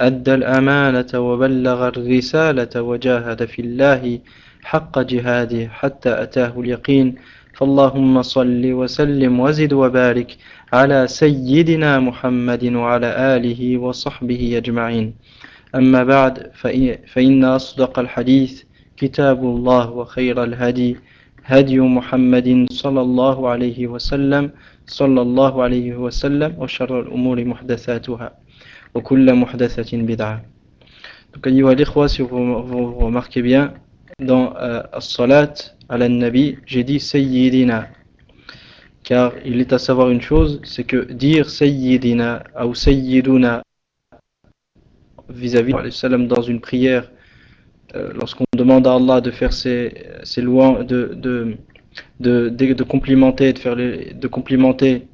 أدى الأمانة وبلغ الرسالة وجاهد في الله حق جهاده حتى أتاه اليقين. فاللهم صل وسلم وزد وبارك على سيدنا محمد وعلى آله وصحبه أجمعين. أما بعد فإن أصدق الحديث كتاب الله وخير الهدي هدي محمد صلى الله عليه وسلم صلى الله عليه وسلم وشر الأمور محدثاتها. وكل محدثة بدعة Donc, ayyuha l'ikhwa, si vous, vous, vous remarquez bien, dans euh, As-Salat à la Nabi, j'ai dit Sayyidina. Car il est à savoir une chose, c'est que dire Sayyidina ou Sayyiduna vis-à-vis -vis, dans une prière, euh, lorsqu'on demande à Allah de faire ses, ses louanges, de, de, de, de, de complimenter, de, faire les, de complimenter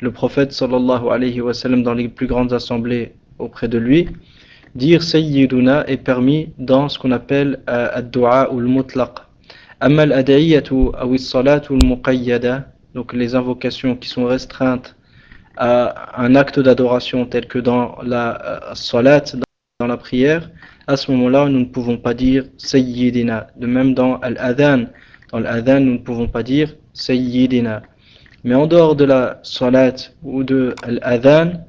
le prophète sallallahu alayhi wa sallam dans les plus grandes assemblées auprès de lui, dire Sayyiduna est permis dans ce qu'on appelle euh, ad-du'a ou al-mutlaq. Amma al-ad'iyatu ou al-salatu al-muqayyada, donc les invocations qui sont restreintes à un acte d'adoration tel que dans la euh, salat, dans la prière, à ce moment-là, nous ne pouvons pas dire Sayyidina. De même dans Al-Adhan, dans l'Adhan, nous ne pouvons pas dire Sayyidina. Mais en dehors de la Salat ou de l'Adhan,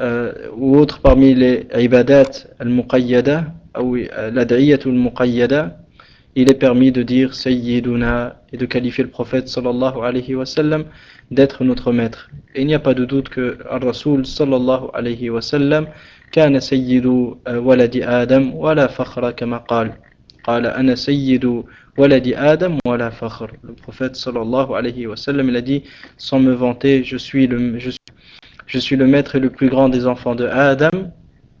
euh, ou autre parmi les ibadat al-muqayyada, ou l'ad'iyat al-muqayyada, il est permis de dire Sayyiduna et de qualifier le prophète sallallahu alayhi wa sallam d'être notre maître. Et il n'y a pas de doute que Al-Rasul sallallahu alayhi wa sallam كان سيد ولد آدم ولا فخر كما قال قال أنا سيد ولد آدم ولا فخر le prophète sallallahu alayhi wa sallam il a dit sans me vanter je suis le je suis, je suis le maître et le plus grand des enfants de Adam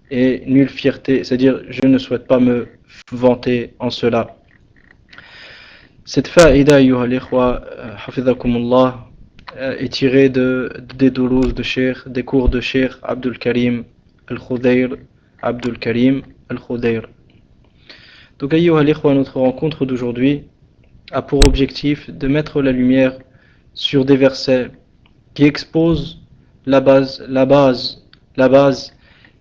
et nulle fierté c'est-à-dire je ne souhaite pas me vanter en cela cette faïda l'ikhwa hafizakumullah est tirée de, des doulours de Cheikh des cours de Cheikh Abdul Karim Al-Khudayr Abdul Karim Al-Khudayr. Donc, ayyuha notre rencontre d'aujourd'hui a pour objectif de mettre la lumière sur des versets qui exposent la base, la base, la base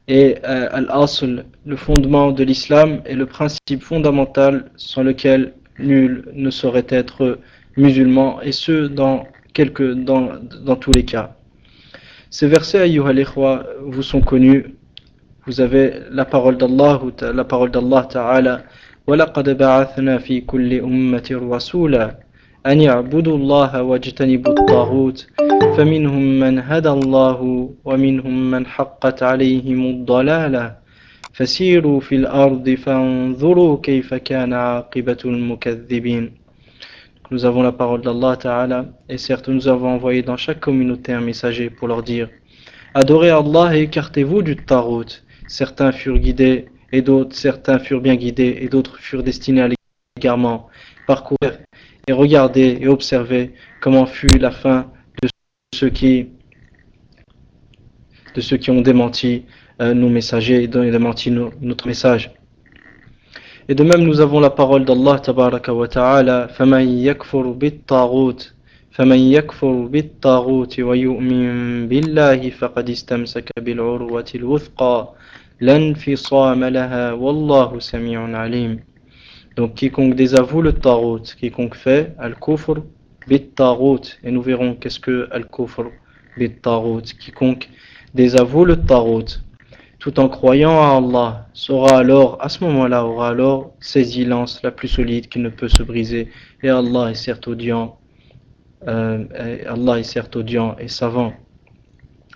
et euh, al-asl, le fondement de l'islam et le principe fondamental sans lequel nul ne saurait être musulman et ce dans, quelques, dans, dans tous les cas. Ces versets, ayyuha l'ikhwa, vous sont connus. Vous avez la parole d'Allah, la parole d'Allah Ta'ala. وَلَقَدْ بَعَثْنَا فِي كُلِّ أُمَّةٍ رَسُولًا أَنْ يَعْبُدُوا اللَّهَ وَاجْتَنِبُوا الطَّاغُوتَ فَمِنْهُمْ مَنْ هَدَى اللَّهُ وَمِنْهُمْ مَنْ حَقَّتْ عَلَيْهِمُ الضَّلَالَةُ فَسِيرُوا فِي الْأَرْضِ فَانظُرُوا كَيْفَ كَانَ عَاقِبَةُ الْمُكَذِّبِينَ Nous avons la parole d'Allah Ta'ala, et certes nous avons envoyé dans chaque communauté un messager pour leur dire Adorez Allah et écartez-vous du Tarot. Certains furent guidés et d'autres, certains furent bien guidés et d'autres furent destinés à l'égarement. Parcourez et regardez et observez comment fut la fin de ceux qui, de ceux qui ont démenti euh, nos messagers et démenti nos, notre message. Et de même, nous avons la parole d'Allah tabaraka wa ta'ala فَمَنْ يَكْفُرُ بِالطَّاغُوتِ فَمَنْ يَكْفُرُ بِالطَّاغُوتِ وَيُؤْمِنْ بِاللَّهِ فَقَدْ اسْتَمْسَكَ بِالْعُرْوَةِ الْوُثْقَى لَا انْفِصَامَ لَهَا وَاللَّهُ سَمِيعٌ عَلِيمٌ donc quiconque désavoue le tarout, quiconque fait al-kufr bit-tarout, et nous verrons qu'est-ce que al-kufr bit-tarout, quiconque désavoue le tarout, tout en croyant à Allah, sera alors, à ce moment-là, aura alors saisi lance la plus solide qui ne peut se briser. Et Allah est certes audient, euh, Allah est certes audient et savant,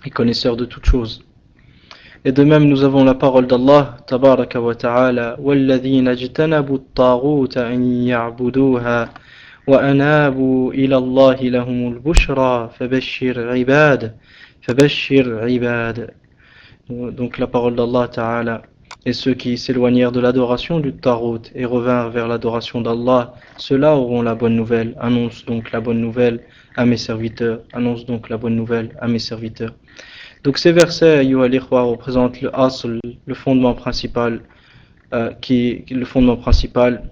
et connaisseur de toutes choses. Et de même, nous avons la parole d'Allah, tabaraka wa ta'ala, وَالَّذِينَ اجْتَنَبُوا الطَّاغُوتَ أَن يَعْبُدُوهَا وَأَنَابُوا إِلَى اللَّهِ لَهُمُ الْبُشْرَى فَبَشِّرْ عِبَادِ فَبَشِّرْ عِبَادِ Donc la parole d'Allah Ta'ala. et ceux qui s'éloignèrent de l'adoration du Tarot et revinrent vers l'adoration d'Allah, ceux-là auront la bonne nouvelle. Annonce donc la bonne nouvelle à mes serviteurs. Annonce donc la bonne nouvelle à mes serviteurs. Donc ces versets, représentent le asl, le fondement principal, euh, qui, le fondement principal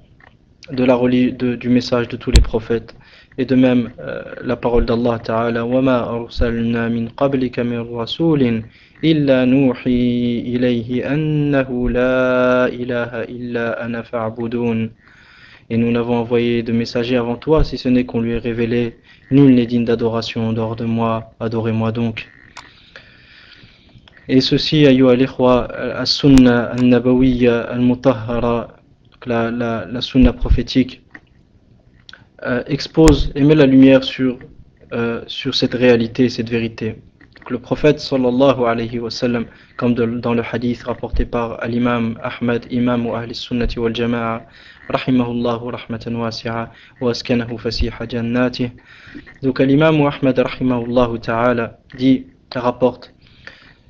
de la, de, du message de tous les prophètes. Et de même, euh, la parole d'Allah Ta'ala, وَمَا أَرْسَلْنَا مِنْ قَبْلِكَ مِنْ رَسُولٍ إِلَّا نُوحِي إِلَيْهِ أَنَّهُ لَا إِلَهَ إِلَّا أَنَا فَاعْبُدُونَ Et nous n'avons envoyé de messagers avant toi, si ce n'est qu'on lui ait révélé, nul n'est digne d'adoration en dehors de moi, adorez-moi donc. Et ceci, ayyuha al-ikhwa, as-sunna al-nabawiyya al-mutahhara, la, la, la sunna prophétique, euh, expose et met la lumière sur, euh, sur cette réalité, cette vérité. Donc, le prophète sallallahu alayhi wa sallam, comme de, dans le hadith rapporté par l'imam Ahmad, imam wa ahli sunnati wal jama'a, rahimahullahu rahmatan wasi'a wa askanahu fasiha jannatih. Donc l'imam Ahmad rahimahullahu ta'ala dit, rapporte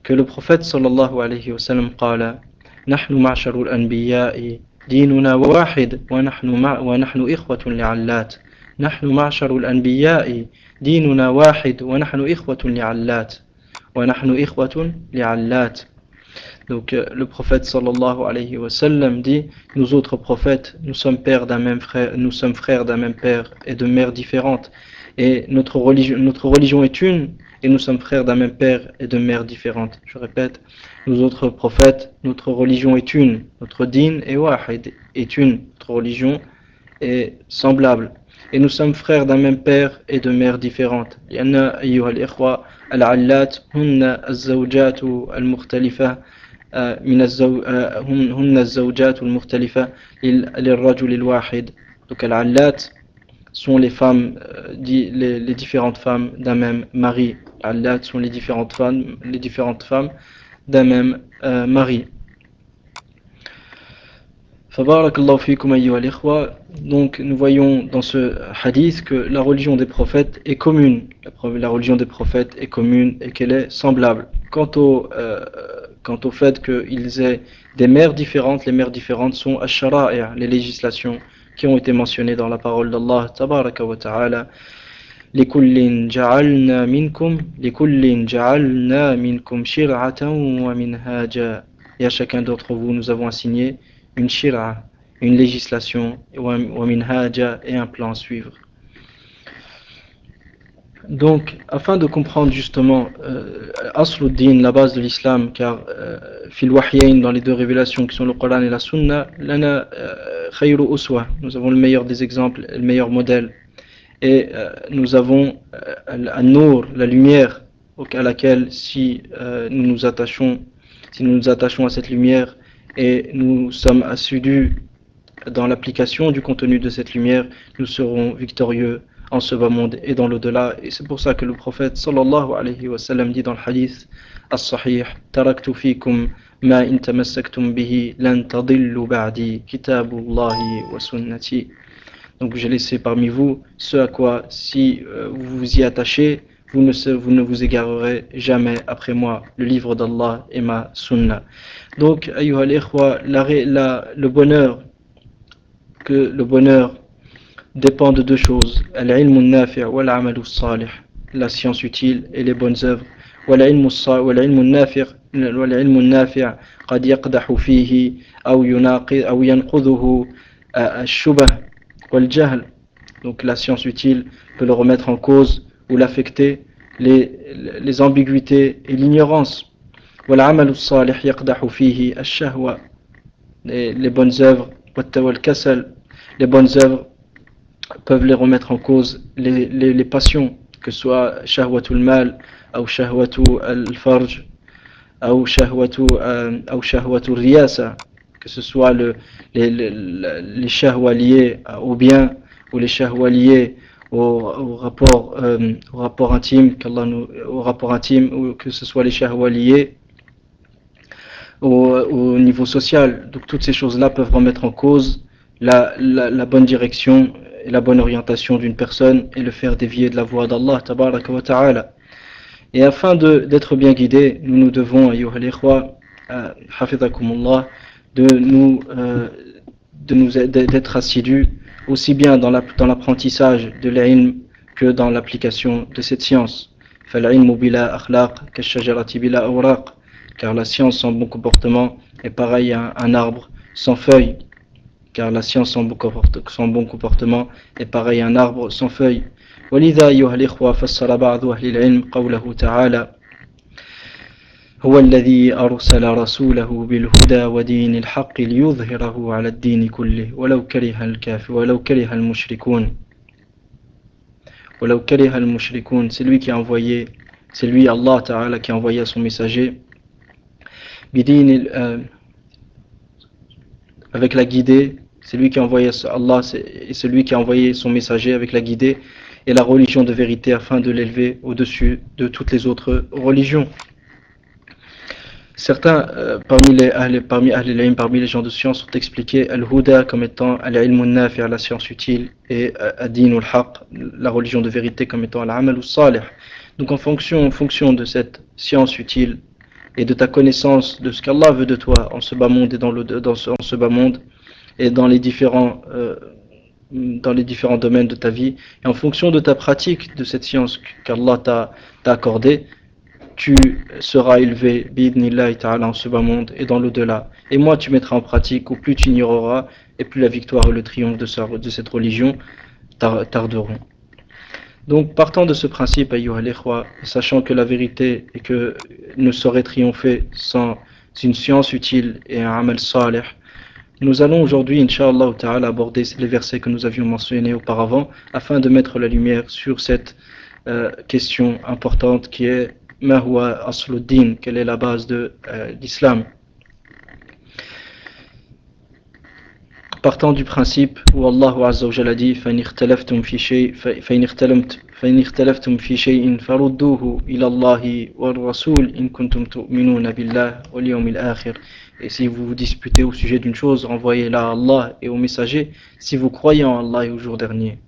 que le prophète sallallahu alayhi wa sallam قال نحن معشر الأنبياء ديننا واحد ونحن, مع ونحن إخوة لعلات نحن معشر الأنبياء ديننا واحد ونحن إخوة لعلات ونحن إخوة لعلات Donc euh, le prophète sallallahu alayhi wa sallam dit Nous autres prophètes, nous sommes pères d'un même frère, nous sommes frères d'un même père et de mères différentes. Et notre religion, notre religion est une, et nous sommes frères d'un même père et de mères différentes. Je répète, nous autres prophètes, notre religion est une, notre dîne est est une, notre religion est semblable. Et nous sommes frères d'un même père et de mères différentes. Euh, euh, donc al-allat sont les femmes, les, les différentes femmes d'un même mari. Allah sont les différentes femmes, les différentes femmes d'un même euh, mari. Donc nous voyons dans ce hadith que la religion des prophètes est commune. La, religion des prophètes est commune et qu'elle est semblable. Quant au, euh, quant au fait qu'ils aient des mères différentes, les mères différentes sont les législations qui ont été mentionnées dans la parole d'Allah tabaraka wa ta'ala لكل جعلنا منكم لكل جعلنا منكم شرعة ومنهاجا Et à chacun d'entre vous, nous avons assigné une shira, une législation, et un plan à suivre. Donc, afin de comprendre justement euh, la base de l'islam, car euh, fil dans les deux révélations qui sont le Coran et la Sunna, lana euh, khayru uswa, nous avons le meilleur des exemples, le meilleur modèle. Et euh, nous avons nour, la lumière à laquelle si nous nous attachons si nous nous attachons à cette lumière et nous sommes assidus dans l'application du contenu de cette lumière nous serons victorieux en ce bas monde et dans l'au-delà et c'est pour ça que le prophète sallallahu alayhi wa sallam dit dans le hadith as-sahih taraktu fikum ma in tamassaktum bihi lan tadillu ba'di kitabullahi wa sunnati donc j'ai laissé parmi vous ce à quoi, si euh, vous vous y attachez, vous ne, vous ne vous égarerez jamais après moi, le livre d'Allah et ma sunna. Donc, ayyuhal ikhwa, la, le bonheur, que le bonheur dépend de deux choses, la science utile et les bonnes œuvres. والعلم النافع والعلم النافع قد يقدح فيه أو يناقض أو ينقضه الشبه donc la science utile peut le remettre en cause ou l'affecter, les, les ambiguïtés et l'ignorance. Les, les bonnes œuvres, les bonnes œuvres peuvent les remettre en cause, les, les, les passions, que ce soit shahwatul mal, ou shahwatul al-farj, ou shahwatul euh, riyasa, que ce soit le, les, les, les shahwa liés au bien ou les shahwa liés au, au, rapport, euh, au rapport intime, nous, au rapport intime, ou que ce soit les shahwa liés au, au, niveau social. Donc toutes ces choses-là peuvent remettre en cause la, la, la, bonne direction la bonne orientation d'une personne et le faire dévier de la voie d'Allah. ta'ala. Et afin d'être bien guidé, nous nous devons, ayyuhal ikhwa, euh, hafizakumullah, de euh, de nous d'être assidus aussi bien dans l'apprentissage de l'ilm que dans l'application de cette science. car la science sans bon comportement est pareil à un arbre sans feuilles car la science sans bon comportement est pareil à un arbre sans feuilles ولذا أيها الإخوة فسر بعض أهل العلم قوله تعالى هو الذي أرسل رسوله بالهدى ودين الحق ليظهره على الدين كله ولو كره الكافر ولو كره المشركون ولو كره المشركون c'est lui qui a envoyé c'est lui Allah Ta'ala qui a envoyé son messager بدين euh, avec la guidée c'est lui qui a envoyé Allah et c'est lui qui a envoyé son messager avec la guidée et la religion de vérité afin de l'élever au-dessus de toutes les autres religions. Certains euh, parmi, les, parmi, parmi les gens de science ont expliqué Al-Huda comme étant Al-Ilmun Nafir, la science utile, et euh, Ad-Din al-Haq, la religion de vérité, comme étant Al-Amal salih Donc en fonction, en fonction de cette science utile et de ta connaissance de ce qu'Allah veut de toi en ce bas monde et dans, le, dans ce, ce bas monde et dans les différents euh, dans les différents domaines de ta vie et en fonction de ta pratique de cette science qu'Allah t'a accordée tu seras élevé ta'ala en ce bas monde et dans l'au-delà. Et moi tu mettras en pratique, au plus tu ignoreras, et plus la victoire et le triomphe de, cette religion tarderont. Donc partant de ce principe, sachant que la vérité que ne saurait triompher sans une science utile et un amal salih, nous allons aujourd'hui, Inch'Allah aborder les versets que nous avions mentionnés auparavant afin de mettre la lumière sur cette euh, question importante qui est Mahwa Asluddin, quelle est la base de euh, l'islam? partant du principe où Allah Azza wa Jalla dit فإن اختلفتم في شيء فإن اختلفت فإن اختلفتم في شيء فردوه إلى الله والرسول إن كنتم تؤمنون بالله واليوم الآخر Et si vous vous disputez au sujet d'une chose, envoyez-la à Allah et au messager si vous croyez en Allah et au jour dernier.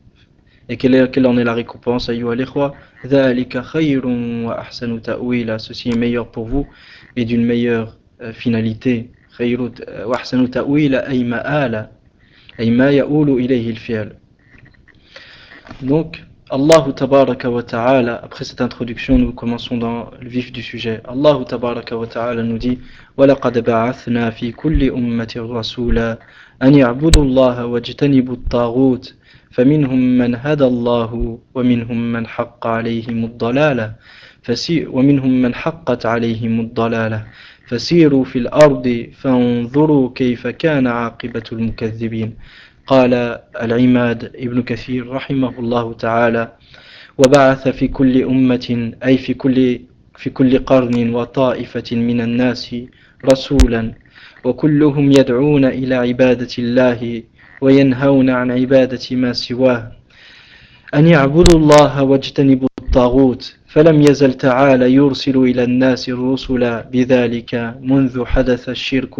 Et quelle, est, quelle en est la récompense Ceci est meilleur pour vous et d'une meilleure euh, finalité. Donc, Allah tabaraka wa ta'ala, après cette introduction, nous commençons dans le vif du sujet. Allah tabaraka wa ta'ala nous dit وَلَقَدْ بَعَثْنَا فِي كُلِّ أُمَّةٍ رَسُولًا أَنْ يَعْبُدُوا اللَّهَ وَاجْتَنِبُوا الطَّاغُوتِ فمنهم من هدى الله ومنهم من حق عليهم الضلالة ومنهم من حقت عليهم الضلالة فسيروا في الأرض فانظروا كيف كان عاقبة المكذبين. قال العماد ابن كثير رحمه الله تعالى وبعث في كل أمة أي في كل في كل قرن وطائفة من الناس رسولا وكلهم يدعون إلى عبادة الله وينهون عن عبادة ما سواه أن يعبدوا الله واجتنبوا الطاغوت فلم يزل تعالى يرسل إلى الناس الرسل بذلك منذ حدث الشرك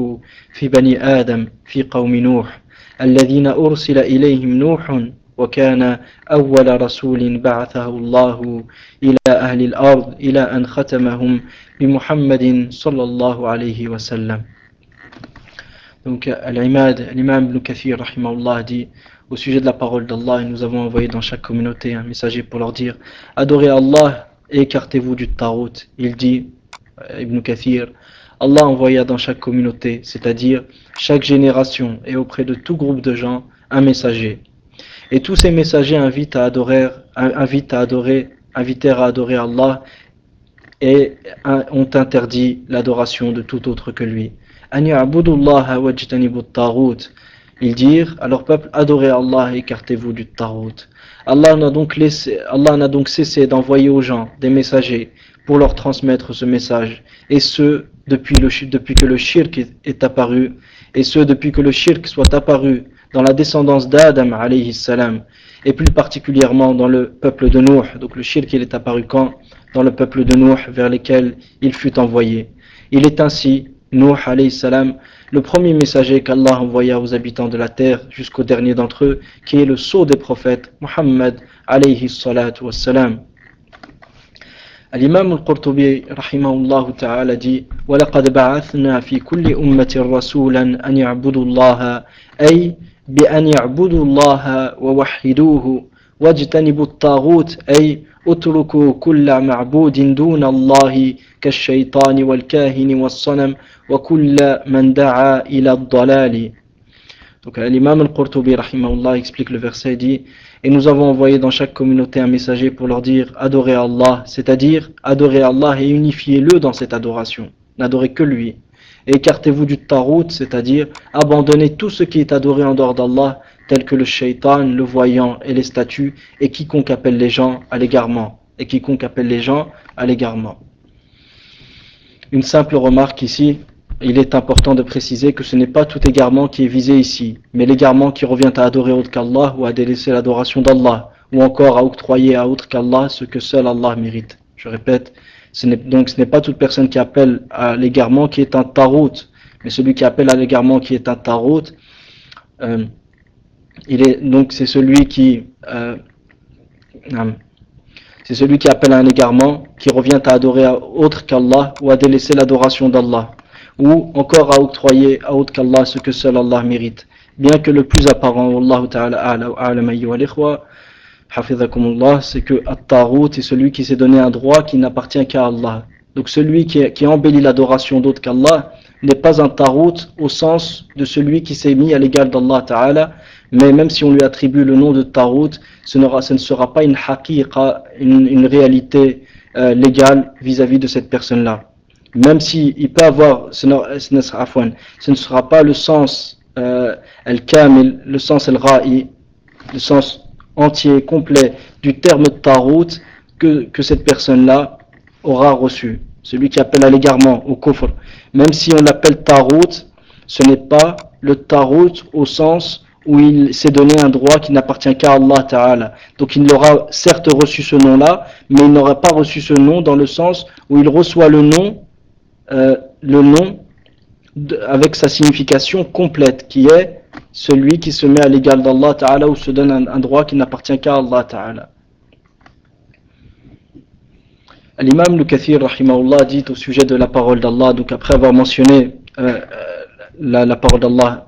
في بني آدم في قوم نوح. الذين أرسل إليهم نوح وكان أول رسول بعثه الله إلى أهل الأرض إلى أن ختمهم بمحمد صلى الله عليه وسلم. Donc, l'imam Ibn Kathir, dit au sujet de la parole d'Allah, et nous avons envoyé dans chaque communauté un messager pour leur dire Adorez Allah et écartez-vous du tarot. Il dit, euh, Ibn Kathir, Allah envoya dans chaque communauté, c'est-à-dire chaque génération et auprès de tout groupe de gens, un messager. Et tous ces messagers invitent à adorer, invitent à adorer, invitèrent à adorer Allah et ont interdit l'adoration de tout autre que lui. Ils dirent à leur peuple, adorez Allah et écartez-vous du tarot. Allah n'a donc, laissé, Allah n'a donc cessé d'envoyer aux gens des messagers pour leur transmettre ce message, et ce, depuis, le, depuis que le shirk est, apparu, et ce, depuis que le shirk soit apparu dans la descendance d'Adam, alayhi salam, et plus particulièrement dans le peuple de Nuh. Donc le shirk, il est apparu quand? Dans le peuple de Nuh, vers lequel il fut envoyé. Il est ainsi Nuh alayhi salam, le premier messager qu'Allah envoya aux habitants de la terre jusqu'au dernier d'entre eux, qui est le sceau des prophètes, Muhammad alayhi salatu wassalam. الإمام القرطبي رحمه الله تعالى دي ولقد بعثنا في كل أمة رسولا أن يعبدوا الله أي بأن يعبدوا الله ووحدوه واجتنبوا الطاغوت أي اتركوا كل معبود دون الله كالشيطان والكاهن والصنم وكل من دعا إلى الضلال Donc l'imam al-Qurtubi explique le verset dit Et nous avons envoyé dans chaque communauté un messager pour leur dire Adorez Allah, c'est-à-dire adorez Allah et unifiez-le dans cette adoration. N'adorez que lui. Et écartez-vous du tarout, c'est-à-dire abandonnez tout ce qui est adoré en dehors d'Allah, tel que le shaitan, le voyant et les statues, et quiconque appelle les gens à l'égarement. Et quiconque appelle les gens à l'égarement. Une simple remarque ici, il est important de préciser que ce n'est pas tout égarement qui est visé ici, mais l'égarement qui revient à adorer autre qu'Allah ou à délaisser l'adoration d'Allah, ou encore à octroyer à autre qu'Allah ce que seul Allah mérite. Je répète, donc ce n'est pas toute personne qui appelle à l'égarement qui est un tarot, mais celui qui appelle à l'égarement qui est un tarot, euh, il est donc c'est celui qui euh, c'est celui qui appelle à un égarement qui revient à adorer à autre qu'Allah ou à délaisser l'adoration d'Allah ou encore à octroyer à autre qu'Allah ce que seul Allah mérite. Bien que le plus apparent, Allah Ta'ala c'est que At-Tarut est celui qui s'est donné un droit qui n'appartient qu'à Allah. Donc celui qui, qui embellit l'adoration d'autre qu'Allah n'est pas un Tarut au sens de celui qui s'est mis à l'égal d'Allah Ta'ala, mais même si on lui attribue le nom de Tarut, ce, ne sera pas une haqiqa, une, réalité euh, légale vis-à-vis -vis de cette personne-là même s'il il peut avoir, ce ne, sera, pas le sens euh, al-kamil, le sens al-ra'i, le sens entier, complet du terme tarout que, que cette personne-là aura reçu. Celui qui appelle à l'égarement, au kufr. Même si on l'appelle tarout, ce n'est pas le tarout au sens où il s'est donné un droit qui n'appartient qu'à Allah Ta'ala. Donc il aura certes reçu ce nom-là, mais il n'aura pas reçu ce nom dans le sens où il reçoit le nom euh, le nom avec sa signification complète qui est celui qui se met à l'égal d'Allah Ta'ala ou se donne un, droit qui n'appartient qu'à Allah Ta'ala. L'imam Lukathir dit au sujet de la parole d'Allah, donc après avoir mentionné euh, la, parole d'Allah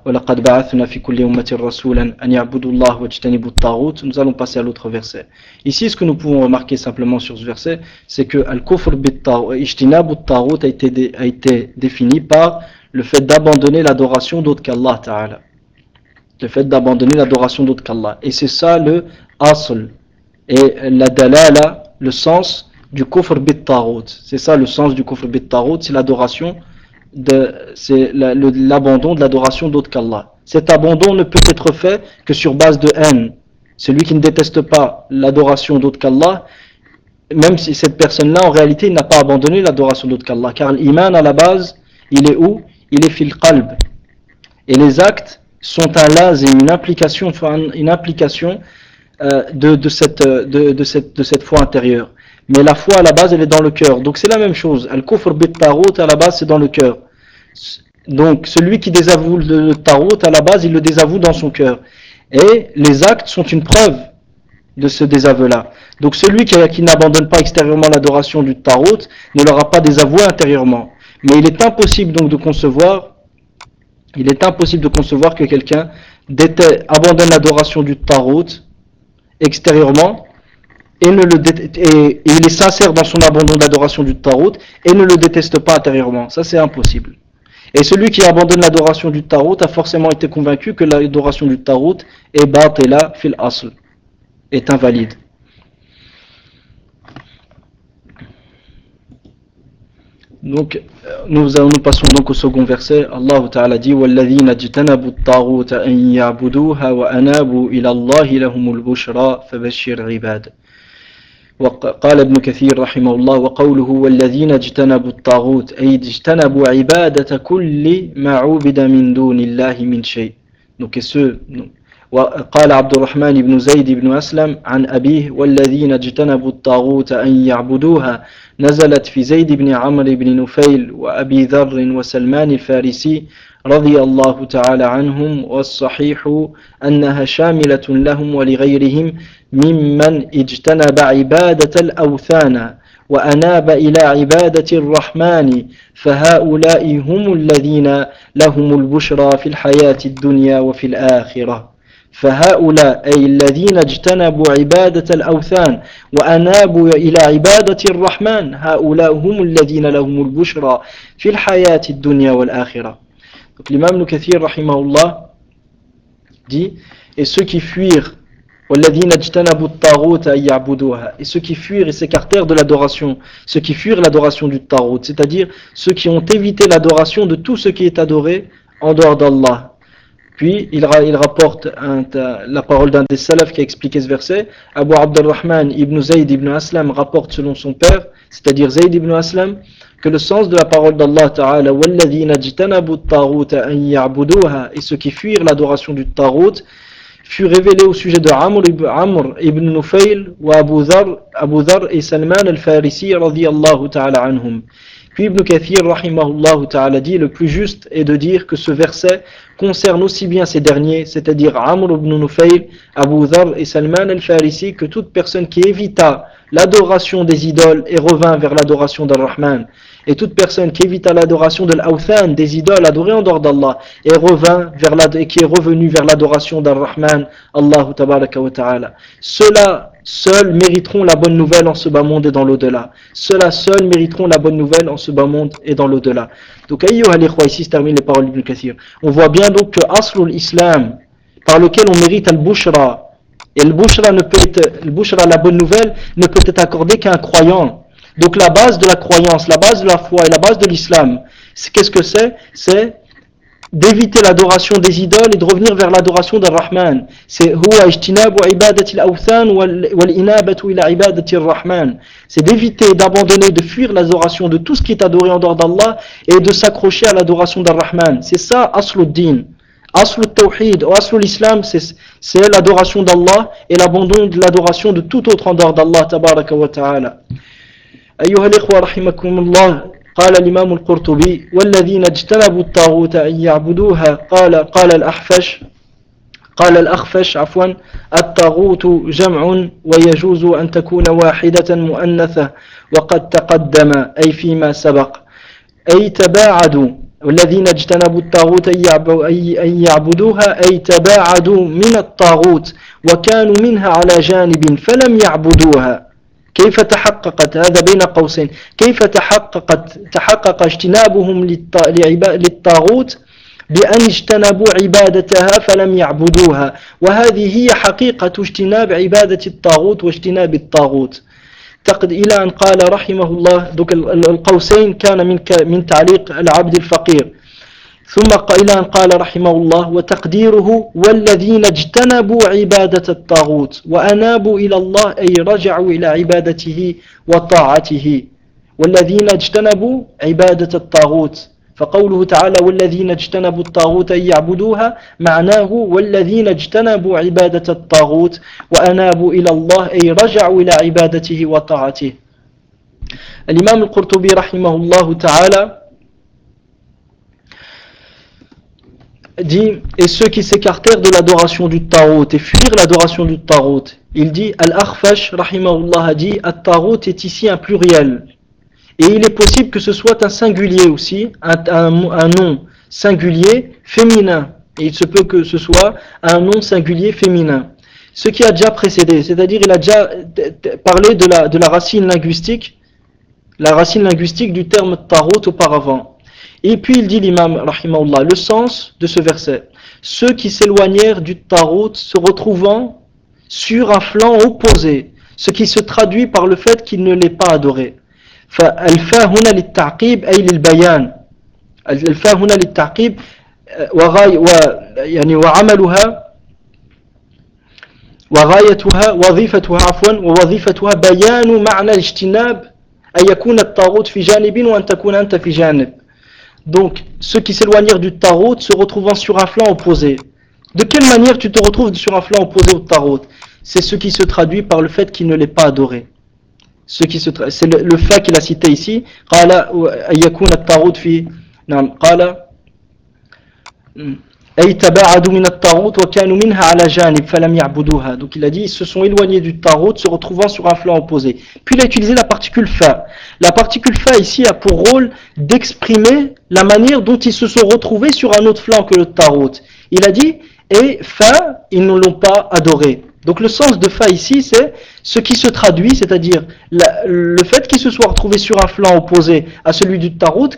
nous allons passer à l'autre verset. Ici ce que nous pouvons remarquer simplement sur ce verset c'est que al-kufr a été, a été défini par le fait d'abandonner l'adoration d'autre qu'Allah ta'ala. Le fait d'abandonner l'adoration d'autre qu'Allah. Et c'est ça le asl et la dalala le sens du kufr bit c'est ça le sens du kufr bit c'est l'adoration c'est l'abandon de l'adoration d'autre qu'Allah. Cet abandon ne peut être fait que sur base de haine. Celui qui ne déteste pas l'adoration d'autre qu'Allah, même si cette personne-là, en réalité, n'a pas abandonné l'adoration d'autre qu'Allah. Car l'iman, à la base, il est où? Il est fil qalb. Et les actes sont un lazim, une implication, une implication euh, de, de, de, de, cette, de cette foi intérieure. Mais la foi à la base elle est dans le cœur. Donc c'est la même chose. Al-kufr bit tarot à la base c'est dans le cœur. Donc celui qui désavoue le tarot à la base il le désavoue dans son cœur. Et les actes sont une preuve de ce désaveu-là. Donc celui qui, qui n'abandonne pas extérieurement l'adoration du tarot ne l'aura pas désavoué intérieurement. Mais il est impossible donc de concevoir, il est impossible de concevoir que quelqu'un abandonne l'adoration du tarot extérieurement et, ne le il est sincère dans son abandon d'adoration du tarot et ne le déteste pas intérieurement. Ça, c'est impossible. Et celui qui abandonne l'adoration du tarot a forcément été convaincu que l'adoration du tarot est batela fil asl, est invalide. Donc, nous, nous passons donc au second verset. Allah Ta'ala dit وَالَّذِينَ اجْتَنَبُوا الطَّاغُوتَ أَن يَعْبُدُوهَا وَأَنَابُوا إِلَى اللَّهِ لَهُمُ الْبُشْرَى فَبَشِّرْ عِبَادٍ وقال ابن كثير رحمه الله وقوله والذين اجتنبوا الطاغوت أي اجتنبوا عبادة كل ما عبد من دون الله من شيء. وقال عبد الرحمن بن زيد بن أسلم عن أبيه والذين اجتنبوا الطاغوت أن يعبدوها نزلت في زيد بن عمرو بن نفيل وأبي ذر وسلمان الفارسي رضي الله تعالى عنهم والصحيح أنها شاملة لهم ولغيرهم ممن اجتنب عبادة الأوثان وأناب إلى عبادة الرحمن فهؤلاء هم الذين لهم البشرى في الحياة الدنيا وفي الآخرة. فهؤلاء أي الذين اجتنبوا عبادة الأوثان وأنابوا إلى عبادة الرحمن هؤلاء هم الذين لهم البشرى في الحياة الدنيا والآخرة. Donc l'imam Nukathir, rahimahullah, dit, et ceux qui fuirent et ceux qui fuirent et s'écartèrent de l'adoration, ceux qui fuirent l'adoration du Tarot, c'est-à-dire ceux qui ont évité l'adoration de tout ce qui est adoré en dehors d'Allah. Puis il, rapporte la parole d'un des salafs qui a expliqué ce verset. Abu Abdurrahman ibn Zayd ibn Aslam rapporte selon son père, c'est-à-dire Zayd ibn Aslam, que le sens de la parole d'Allah Ta'ala, et ceux qui fuirent l'adoration du Tarot, fut révélé au sujet de Amr ibn, Amr ibn Nufayl ou Abu Dhar, Abu Dhar et Salman al-Farisi radiyallahu ta'ala anhum. Puis Ibn Kathir rahimahullah ta'ala dit le plus juste est de dire que ce verset concerne aussi bien ces derniers, c'est-à-dire Amr ibn Nufayl, Abu Dhar et Salman al-Farisi, que toute personne qui évita l'adoration des idoles et revint vers l'adoration d'Al-Rahman. Et toute personne qui évita l'adoration de l'Authan, des idoles adorées en dehors d'Allah, et revint vers la, et qui est revenu vers l'adoration d'Al-Rahman, Allah wa ta'ala. Ceux-là seuls mériteront la bonne nouvelle en ce bas monde et dans l'au-delà. Ceux-là seuls mériteront la bonne nouvelle en ce bas monde et dans l'au-delà. Donc, ici se termine les paroles d'Ibn Kathir. On voit bien donc que Aslul Islam, par lequel on mérite Al-Bushra, et le bushra, ne peut être, le bushra, la bonne nouvelle, ne peut être accordé qu'à un croyant. Donc la base de la croyance, la base de la foi et la base de l'islam, qu'est-ce que c'est? C'est d'éviter l'adoration des idoles et de revenir vers l'adoration d'Ar-Rahman. C'est C'est d'éviter, d'abandonner, de fuir l'adoration de tout ce qui est adoré en dehors d'Allah et de s'accrocher à l'adoration d'Ar-Rahman. C'est ça, Asluddin. Asl tawhid ou l'islam, c'est l'adoration d'Allah et l'abandon de l'adoration de tout autre en dehors d'Allah tabaraka wa ta'ala. أيها الإخوة رحمكم الله قال الإمام القرطبي والذين اجتنبوا الطاغوت أن يعبدوها قال قال الأحفش قال الأخفش عفوا الطاغوت جمع ويجوز أن تكون واحدة مؤنثة وقد تقدم أي فيما سبق. أي تباعدوا والذين اجتنبوا الطاغوت أن يعبدوها أي تباعدوا من الطاغوت وكانوا منها على جانب فلم يعبدوها. كيف تحققت؟ هذا بين قوسين. كيف تحققت؟ تحقق اجتنابهم للطاغوت بأن اجتنبوا عبادتها فلم يعبدوها. وهذه هي حقيقة اجتناب عبادة الطاغوت واجتناب الطاغوت. تقد إلى أن قال رحمه الله القوسين كان من من تعليق العبد الفقير. ثم أن قال رحمه الله وتقديره والذين اجتنبوا عبادة الطاغوت وأنابوا إلى الله أي رجعوا إلى عبادته وطاعته. والذين اجتنبوا عبادة الطاغوت فقوله تعالى والذين اجتنبوا الطاغوت أن يعبدوها معناه والذين اجتنبوا عبادة الطاغوت وأنابوا إلى الله أي رجعوا إلى عبادته وطاعته. الإمام القرطبي رحمه الله تعالى dit et ceux qui s'écartèrent de l'adoration du tarot et fuirent l'adoration du tarot il dit Al-Akhfash rahimahullah a dit At-Tarot est ici un pluriel Et il est possible que ce soit un singulier aussi, un, nom singulier féminin. Et il se peut que ce soit un nom singulier féminin. Ce qui a déjà précédé, c'est-à-dire il a déjà parlé de la, racine linguistique, la racine linguistique du terme tarot auparavant. Et puis il dit l'imam, rahimahullah, le sens de ce verset. Ceux qui s'éloignèrent du tarot se retrouvant sur un flanc opposé, ce qui se traduit par le fait qu'il ne l'est pas adoré. فالفاء هنا للتعقيب أي للبيان الفاء هنا للتعقيب وغاية و يعني وعملها وغايتها وظيفتها عفوا ووظيفتها بيان معنى الاجتناب أن يكون الطاغوت في جانب وأن تكون أنت في جانب Donc, ceux qui s'éloignèrent du tarot se retrouvant sur un flanc opposé. De quelle manière tu te retrouves sur un flanc opposé au tarot C'est ce qui se traduit par le fait qu'il ne l'est pas adoré. ce qui se c'est le, le fait qu'il a cité ici قال يكون الطاغوت في نعم قال donc il a dit ils se sont éloignés du tarot se retrouvant sur un flanc opposé. Puis il a utilisé la particule fa. La particule fa ici a pour rôle d'exprimer la manière dont ils se sont retrouvés sur un autre flanc que le tarot il a dit et fa ils ne l'ont pas adoré. Donc le sens de fa ici, c'est ce qui se traduit, c'est-à-dire le fait qu'il se soit retrouvé sur un flanc opposé à celui du tarot,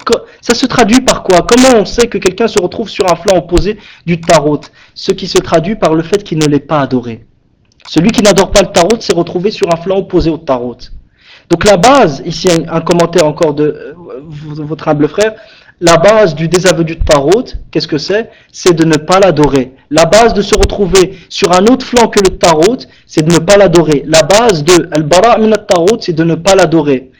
ça se traduit par quoi? Comment on sait que quelqu'un se retrouve sur un flanc opposé du tarot? Ce qui se traduit par le fait qu'il ne l'ait pas adoré. Celui qui n'adore pas le tarot s'est retrouvé sur un flanc opposé au tarot. Donc la base, ici un, commentaire encore de euh, votre humble frère, la base du désaveu du tarot, qu'est-ce que c'est? C'est de ne pas l'adorer. La base de se retrouver sur un autre flanc que le tarot, c'est de ne pas l'adorer. La base de al-bara min tarot, c'est de ne pas l'adorer.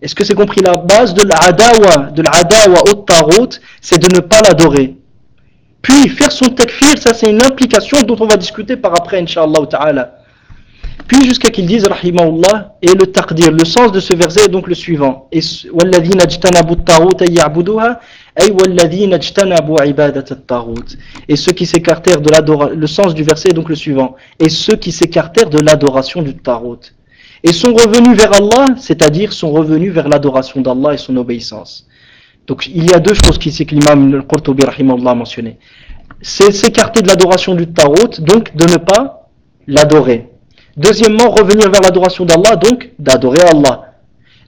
Est-ce que c'est compris? La base de l'adawa, de l'adawa au tarot, c'est de ne pas l'adorer. Puis faire son takfir, ça c'est une implication dont on va discuter par après, inshallah ta'ala. Puis jusqu'à qu'ils disent, rahimahullah, et le taqdir, le sens de ce verset est donc le suivant. Et ceux qui s'écartèrent de l'adoration, le sens du verset est donc le suivant. Et ceux qui s'écartèrent de l'adoration du tarot. Et sont revenus vers Allah, c'est-à-dire sont revenus vers l'adoration d'Allah et son obéissance. Donc il y a deux choses qui que l'imam al-Qurtubi a mentionné. C'est s'écarter de l'adoration du tarot, donc de ne pas l'adorer. Deuxièmement, revenir vers l'adoration d'Allah, donc d'adorer Allah.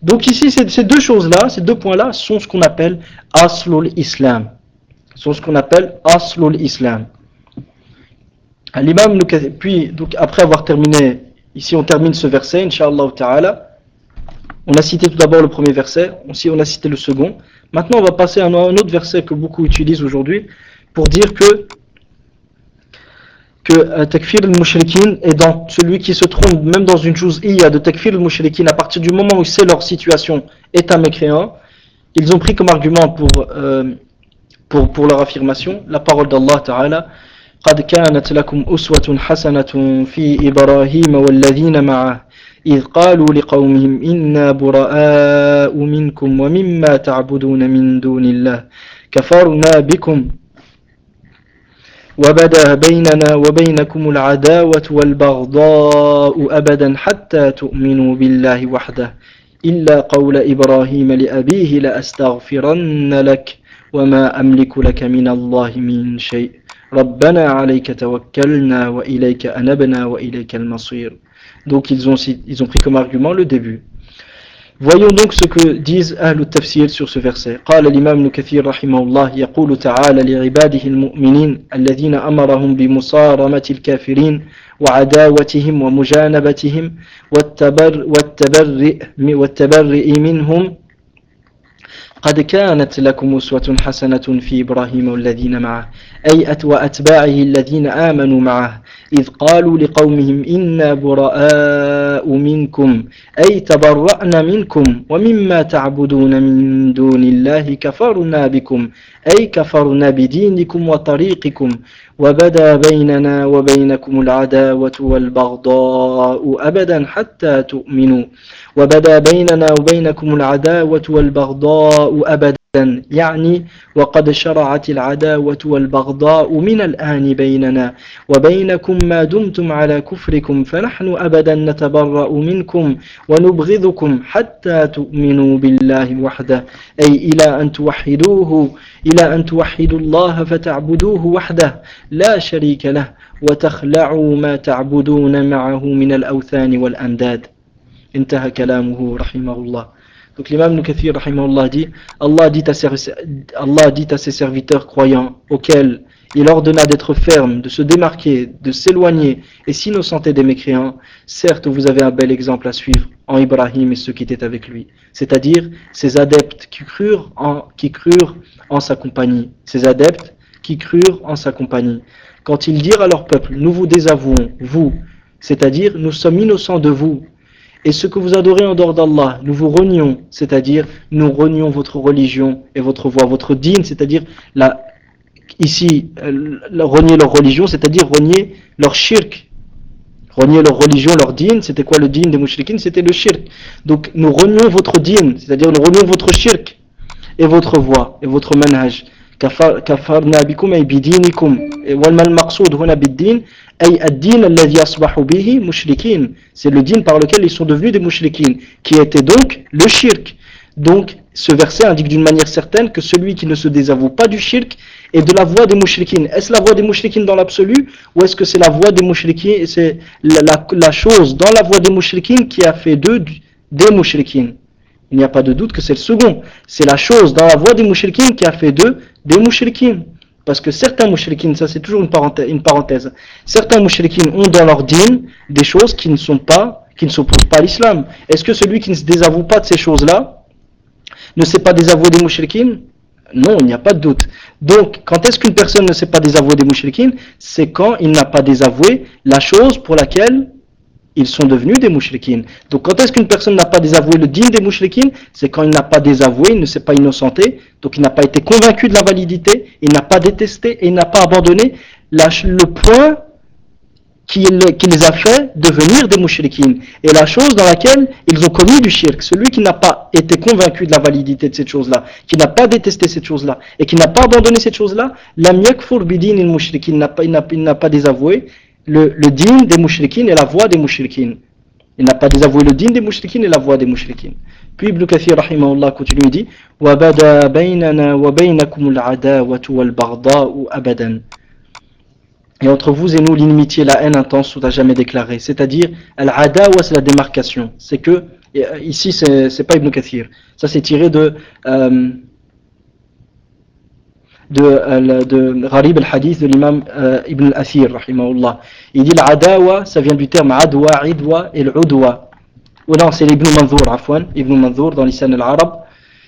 Donc ici, ces deux choses-là, ces deux points-là, sont ce qu'on appelle Aslul Islam. Sont ce qu'on appelle Aslul Islam. L'imam, puis, donc, après avoir terminé, ici on termine ce verset, Inch'Allah Ta'ala. On a cité tout d'abord le premier verset, aussi on a cité le second. Maintenant, on va passer à un autre verset que beaucoup utilisent aujourd'hui pour dire que que euh, takfir al-mushrikin est dans celui qui se trompe même dans une chose il y a de takfir al-mushrikin à partir du moment où c'est leur situation est un mécréant ils ont pris comme argument pour, euh, pour, pour leur affirmation la parole d'Allah Ta'ala قد كانت لكم أسوة حسنة في إبراهيم والذين معه إذ قالوا لقومهم إنا براء منكم ومما تعبدون من دون الله كفرنا بكم وبدا بيننا وبينكم العداوة والبغضاء أبدا حتى تؤمنوا بالله وحده. إلا قول إبراهيم لأبيه لأستغفرن لك وما أملك لك من الله من شيء. ربنا عليك توكلنا وإليك أنبنا وإليك المصير. Donc ils ont, ils ont pris comme argument le début. Voyons donc ce que disent Ahl tafsir sur ce verset. قال الإمام ابن كثير رحمه الله يقول تعالى لعباده المؤمنين الذين أمرهم بمصارمة الكافرين وعداوتهم ومجانبتهم والتبر والتبرئ والتبرئ منهم قد كانت لكم أسوة حسنة في إبراهيم والذين معه أي وأتباعه الذين آمنوا معه إذ قالوا لقومهم إنا براء منكم أي تبرأنا منكم ومما تعبدون من دون الله كفرنا بكم أي كفرنا بدينكم وطريقكم وبدا بيننا وبينكم العداوة والبغضاء أبدا حتى تؤمنوا وبدا بيننا وبينكم العداوة والبغضاء أبدا يعني وقد شرعت العداوة والبغضاء من الآن بيننا وبينكم ما دمتم على كفركم فنحن أبدا نتبرأ منكم ونبغضكم حتى تؤمنوا بالله وحده. أي إلى أن توحدوه إلى أن توحدوا الله فتعبدوه وحده لا شريك له وتخلعوا ما تعبدون معه من الأوثان والأنداد انتهى كلامه رحمه الله. Donc l'imam Nukathir dit Allah dit, à ses, Allah dit à ses serviteurs croyants auxquels il ordonna d'être ferme, de se démarquer, de s'éloigner et s'innocenter des mécréants, certes vous avez un bel exemple à suivre en Ibrahim et ceux qui étaient avec lui, c'est-à-dire ces adeptes qui crurent, en, sa compagnie, ces adeptes qui crurent en sa compagnie. Quand ils dirent à leur peuple, nous vous désavouons, vous, c'est-à-dire nous sommes innocents de vous, et ce que vous adorez en dehors d'Allah, nous vous renions, c'est-à-dire nous renions votre religion et votre voix, votre dîne, c'est-à-dire la, ici, euh, renier leur religion, c'est-à-dire renier leur shirk. Renier leur religion, leur dîne, c'était quoi le dîne des mouchriquines C'était le shirk. Donc nous renions votre dîne, c'est-à-dire nous renions votre shirk et votre voix et votre manhaj. كفرنا بكم أي بدينكم والمقصود هنا بالدين c'est le din par lequel ils sont devenus des mouchriquins, qui était donc le shirk. Donc, ce verset indique d'une manière certaine que celui qui ne se désavoue pas du shirk est de la voie des mouchriquins. Est-ce la voie des mouchriquins dans l'absolu ou est-ce que c'est la voie des mouchriquins, c'est la, chose dans la voie des mouchriquins qui a fait d'eux des mouchriquins Il n'y a pas de doute que c'est le second. C'est la chose dans la voie des mouchriquins qui a fait d'eux des mouchriquins parce que certains mouchriquins, ça c'est toujours une parenthèse, certains mouchriquins ont dans leur dîme des choses qui ne sont pas, qui ne s'opposent pas à l'islam. Est-ce que celui qui ne se désavoue pas de ces choses-là ne sait pas désavouer des mouchriquins? Non, il n'y a pas de doute. Donc, quand est-ce qu'une personne ne sait pas désavouer des mouchriquins? C'est quand il n'a pas désavoué la chose pour laquelle ils sont devenus des mouchriquines. Donc quand est-ce qu'une personne n'a pas désavoué le digne des mouchriquines C'est quand il n'a pas désavoué, il ne s'est pas innocenté, donc il n'a pas été convaincu de la validité, il n'a pas détesté et il n'a pas abandonné le point qui, les a fait devenir des mouchriquines et la chose dans laquelle ils ont commis du shirk. Celui qui n'a pas été convaincu de la validité de cette chose-là, qui n'a pas détesté cette chose-là et qui n'a pas abandonné cette chose-là, la yakfur bidin il n'a pas désavoué le, le din des mouchriquins et la voix des mouchriquins. Il n'a pas désavoué le din des mouchriquins et la voix des mouchriquins. Puis Ibn Kathir, rahimahullah, continue, il dit « Wa bada baynana wa baynakum al-adawatu wal-barda'u abadan » Et entre vous et nous, l'inimitié, la haine intense sont à jamais déclarée. C'est-à-dire, al-adawa, c'est la démarcation. C'est que, ici, c'est pas Ibn Kathir. Ça, c'est tiré de... Euh, de, euh, de Gharib al-Hadith de l'imam euh, Ibn al-Athir, rahimahullah. Il dit l'adawa, ça vient du terme adwa, idwa et l'udwa. Ou non, c'est l'Ibn Manzour, afwan, Ibn Manzour dans l'Isan al-Arab,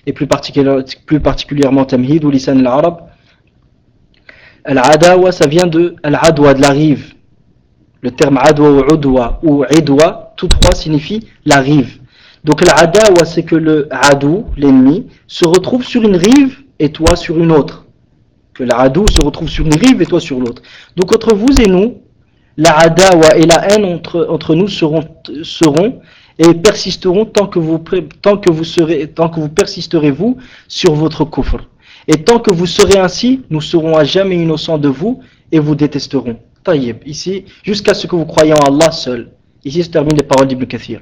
et plus particulièrement Tamhid ou l'Isan al-Arab. Al-adawa, ça vient de al-adwa, de la rive. Le terme adwa ou udwa ou idwa, tous trois signifient la rive. Donc l'adawa, c'est que le adou, l'ennemi, se retrouve sur une rive et toi sur une autre que la adou se retrouve sur une rive et toi sur l'autre. Donc entre vous et nous, la adawa et la haine entre, entre nous seront, seront et persisteront tant que vous, tant que vous serez, tant que vous persisterez vous sur votre kufr. Et tant que vous serez ainsi, nous serons à jamais innocents de vous et vous détesterons. Taïb, ici, jusqu'à ce que vous croyez en Allah seul. Ici se terminent les paroles d'Ibn Kathir.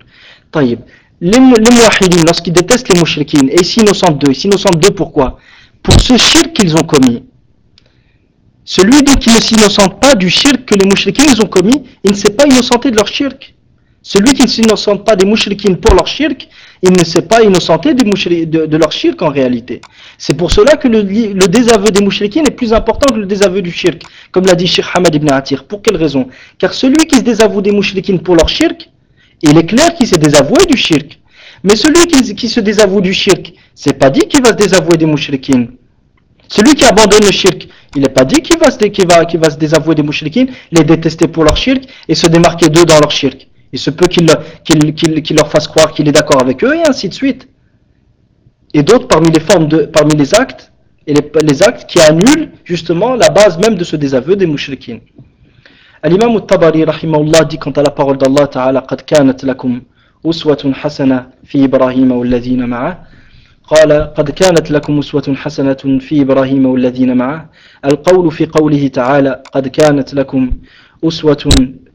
Taïb. Les, les lorsqu'ils détestent les mouchriquines, et ici innocents d'eux, ici innocents d'eux pourquoi? Pour ce shirk qu'ils ont commis. Celui qui ne s'innocente pas du shirk que les mouchriquins ont commis, il ne s'est pas innocenté de leur shirk. Celui qui ne s'innocente pas des mouchriquins pour leur shirk, il ne s'est pas innocenté de, leur shirk en réalité. C'est pour cela que le, désaveu des mouchriquins est plus important que le désaveu du shirk, comme l'a dit Sheikh Hamad ibn Atir. Pour quelle raison? Car celui qui se désavoue des mouchriquins pour leur shirk, il est clair qu'il s'est désavoué du shirk. Mais celui qui, qui se désavoue du shirk, c'est pas dit qu'il va se désavouer des mouchriquins. Celui qui abandonne le shirk, il n'est pas dit qu'il va, se désavouer des mouchriquins, les détester pour leur shirk et se démarquer d'eux dans leur shirk. Il se peut qu'il leur fasse croire qu'il est d'accord avec eux et ainsi de suite. Et d'autres parmi les formes parmi les actes et les, actes qui annulent justement la base même de ce désaveu des mouchriquins. Al-Imam al-Tabari dit quant à la parole d'Allah Ta'ala « Qad kanat lakum uswatun hasana fi Ibrahim alladhina ma'ah » قال قد كانت لكم أسوة حسنة في إبراهيم والذين معه. القول في قوله تعالى قد كانت لكم أسوة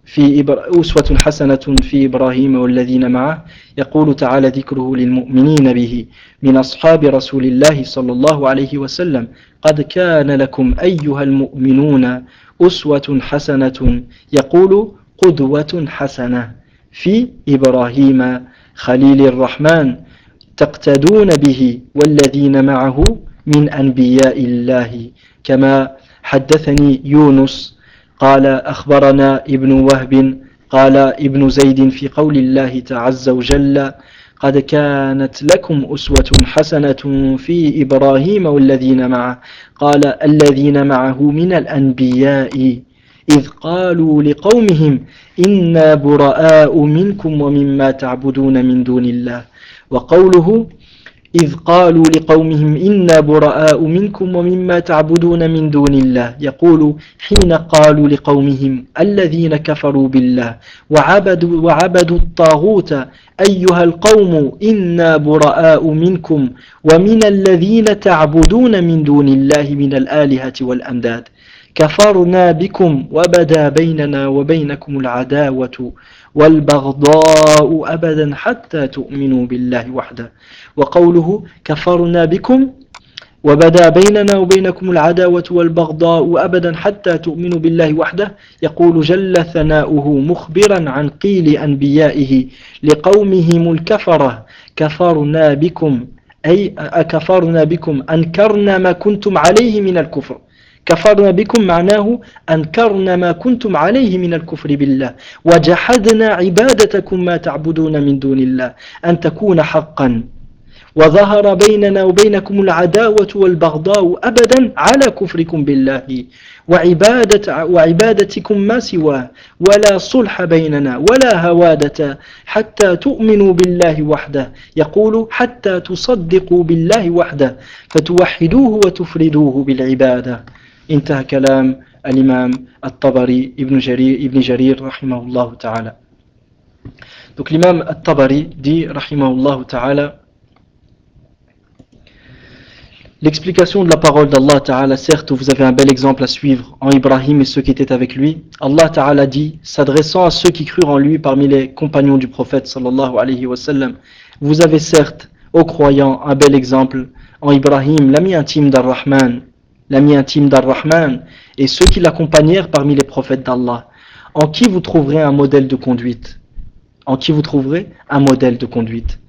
في إبر... أسوة حسنة في إبراهيم والذين معه. يقول تعالى ذكره للمؤمنين به من أصحاب رسول الله صلى الله عليه وسلم قد كان لكم أيها المؤمنون أسوة حسنة. يقول قدوة حسنة في إبراهيم خليل الرحمن. تقتدون به والذين معه من أنبياء الله. كما حدثني يونس قال أخبرنا ابن وهب قال ابن زيد في قول الله عز وجل قد كانت لكم أسوة حسنة في إبراهيم والذين معه. قال الذين معه من الأنبياء إذ قالوا لقومهم إنا براء منكم ومما تعبدون من دون الله. وقوله إذ قالوا لقومهم إنا براء منكم ومما تعبدون من دون الله. يقول حين قالوا لقومهم الذين كفروا بالله وعبدوا, وعبدوا الطاغوت أيها القوم إنا براء منكم ومن الذين تعبدون من دون الله من الآلهة والأنداد كفرنا بكم وبدا بيننا وبينكم العداوة والبغضاء أبدا حتى تؤمنوا بالله وحده. وقوله كفرنا بكم وبدا بيننا وبينكم العداوة والبغضاء أبدا حتى تؤمنوا بالله وحده. يقول جل ثناؤه مخبرا عن قيل أنبيائه لقومهم الكفرة كفرنا بكم أي أكفرنا بكم أنكرنا ما كنتم عليه من الكفر. كفرنا بكم معناه أنكرنا ما كنتم عليه من الكفر بالله وجحدنا عبادتكم ما تعبدون من دون الله أن تكون حقا. وظهر بيننا وبينكم العداوة والبغضاء أبدا على كفركم بالله وعبادة وعبادتكم ما سواه ولا صلح بيننا ولا هوادة حتى تؤمنوا بالله وحده. يقول حتى تصدقوا بالله وحده فتوحدوه وتفردوه بالعبادة. انتهى كلام الإمام الطبري ابن جرير, ابن جرير رحمه الله تعالى Donc l'imam At-Tabari dit, rahimahullah ta'ala, L'explication de la parole d'Allah Ta'ala, certes, vous avez un bel exemple à suivre en Ibrahim et ceux qui étaient avec lui. Allah Ta'ala dit, s'adressant à ceux qui crurent en lui parmi les compagnons du prophète sallallahu alayhi wa sallam, vous avez certes, aux croyants, un bel exemple en Ibrahim, l'ami intime d'Ar-Rahman, l'ami intime d'Ar-Rahman, et ceux qui l'accompagnèrent parmi les prophètes d'Allah, en qui vous trouverez un modèle de conduite? En qui vous trouverez un modèle de conduite?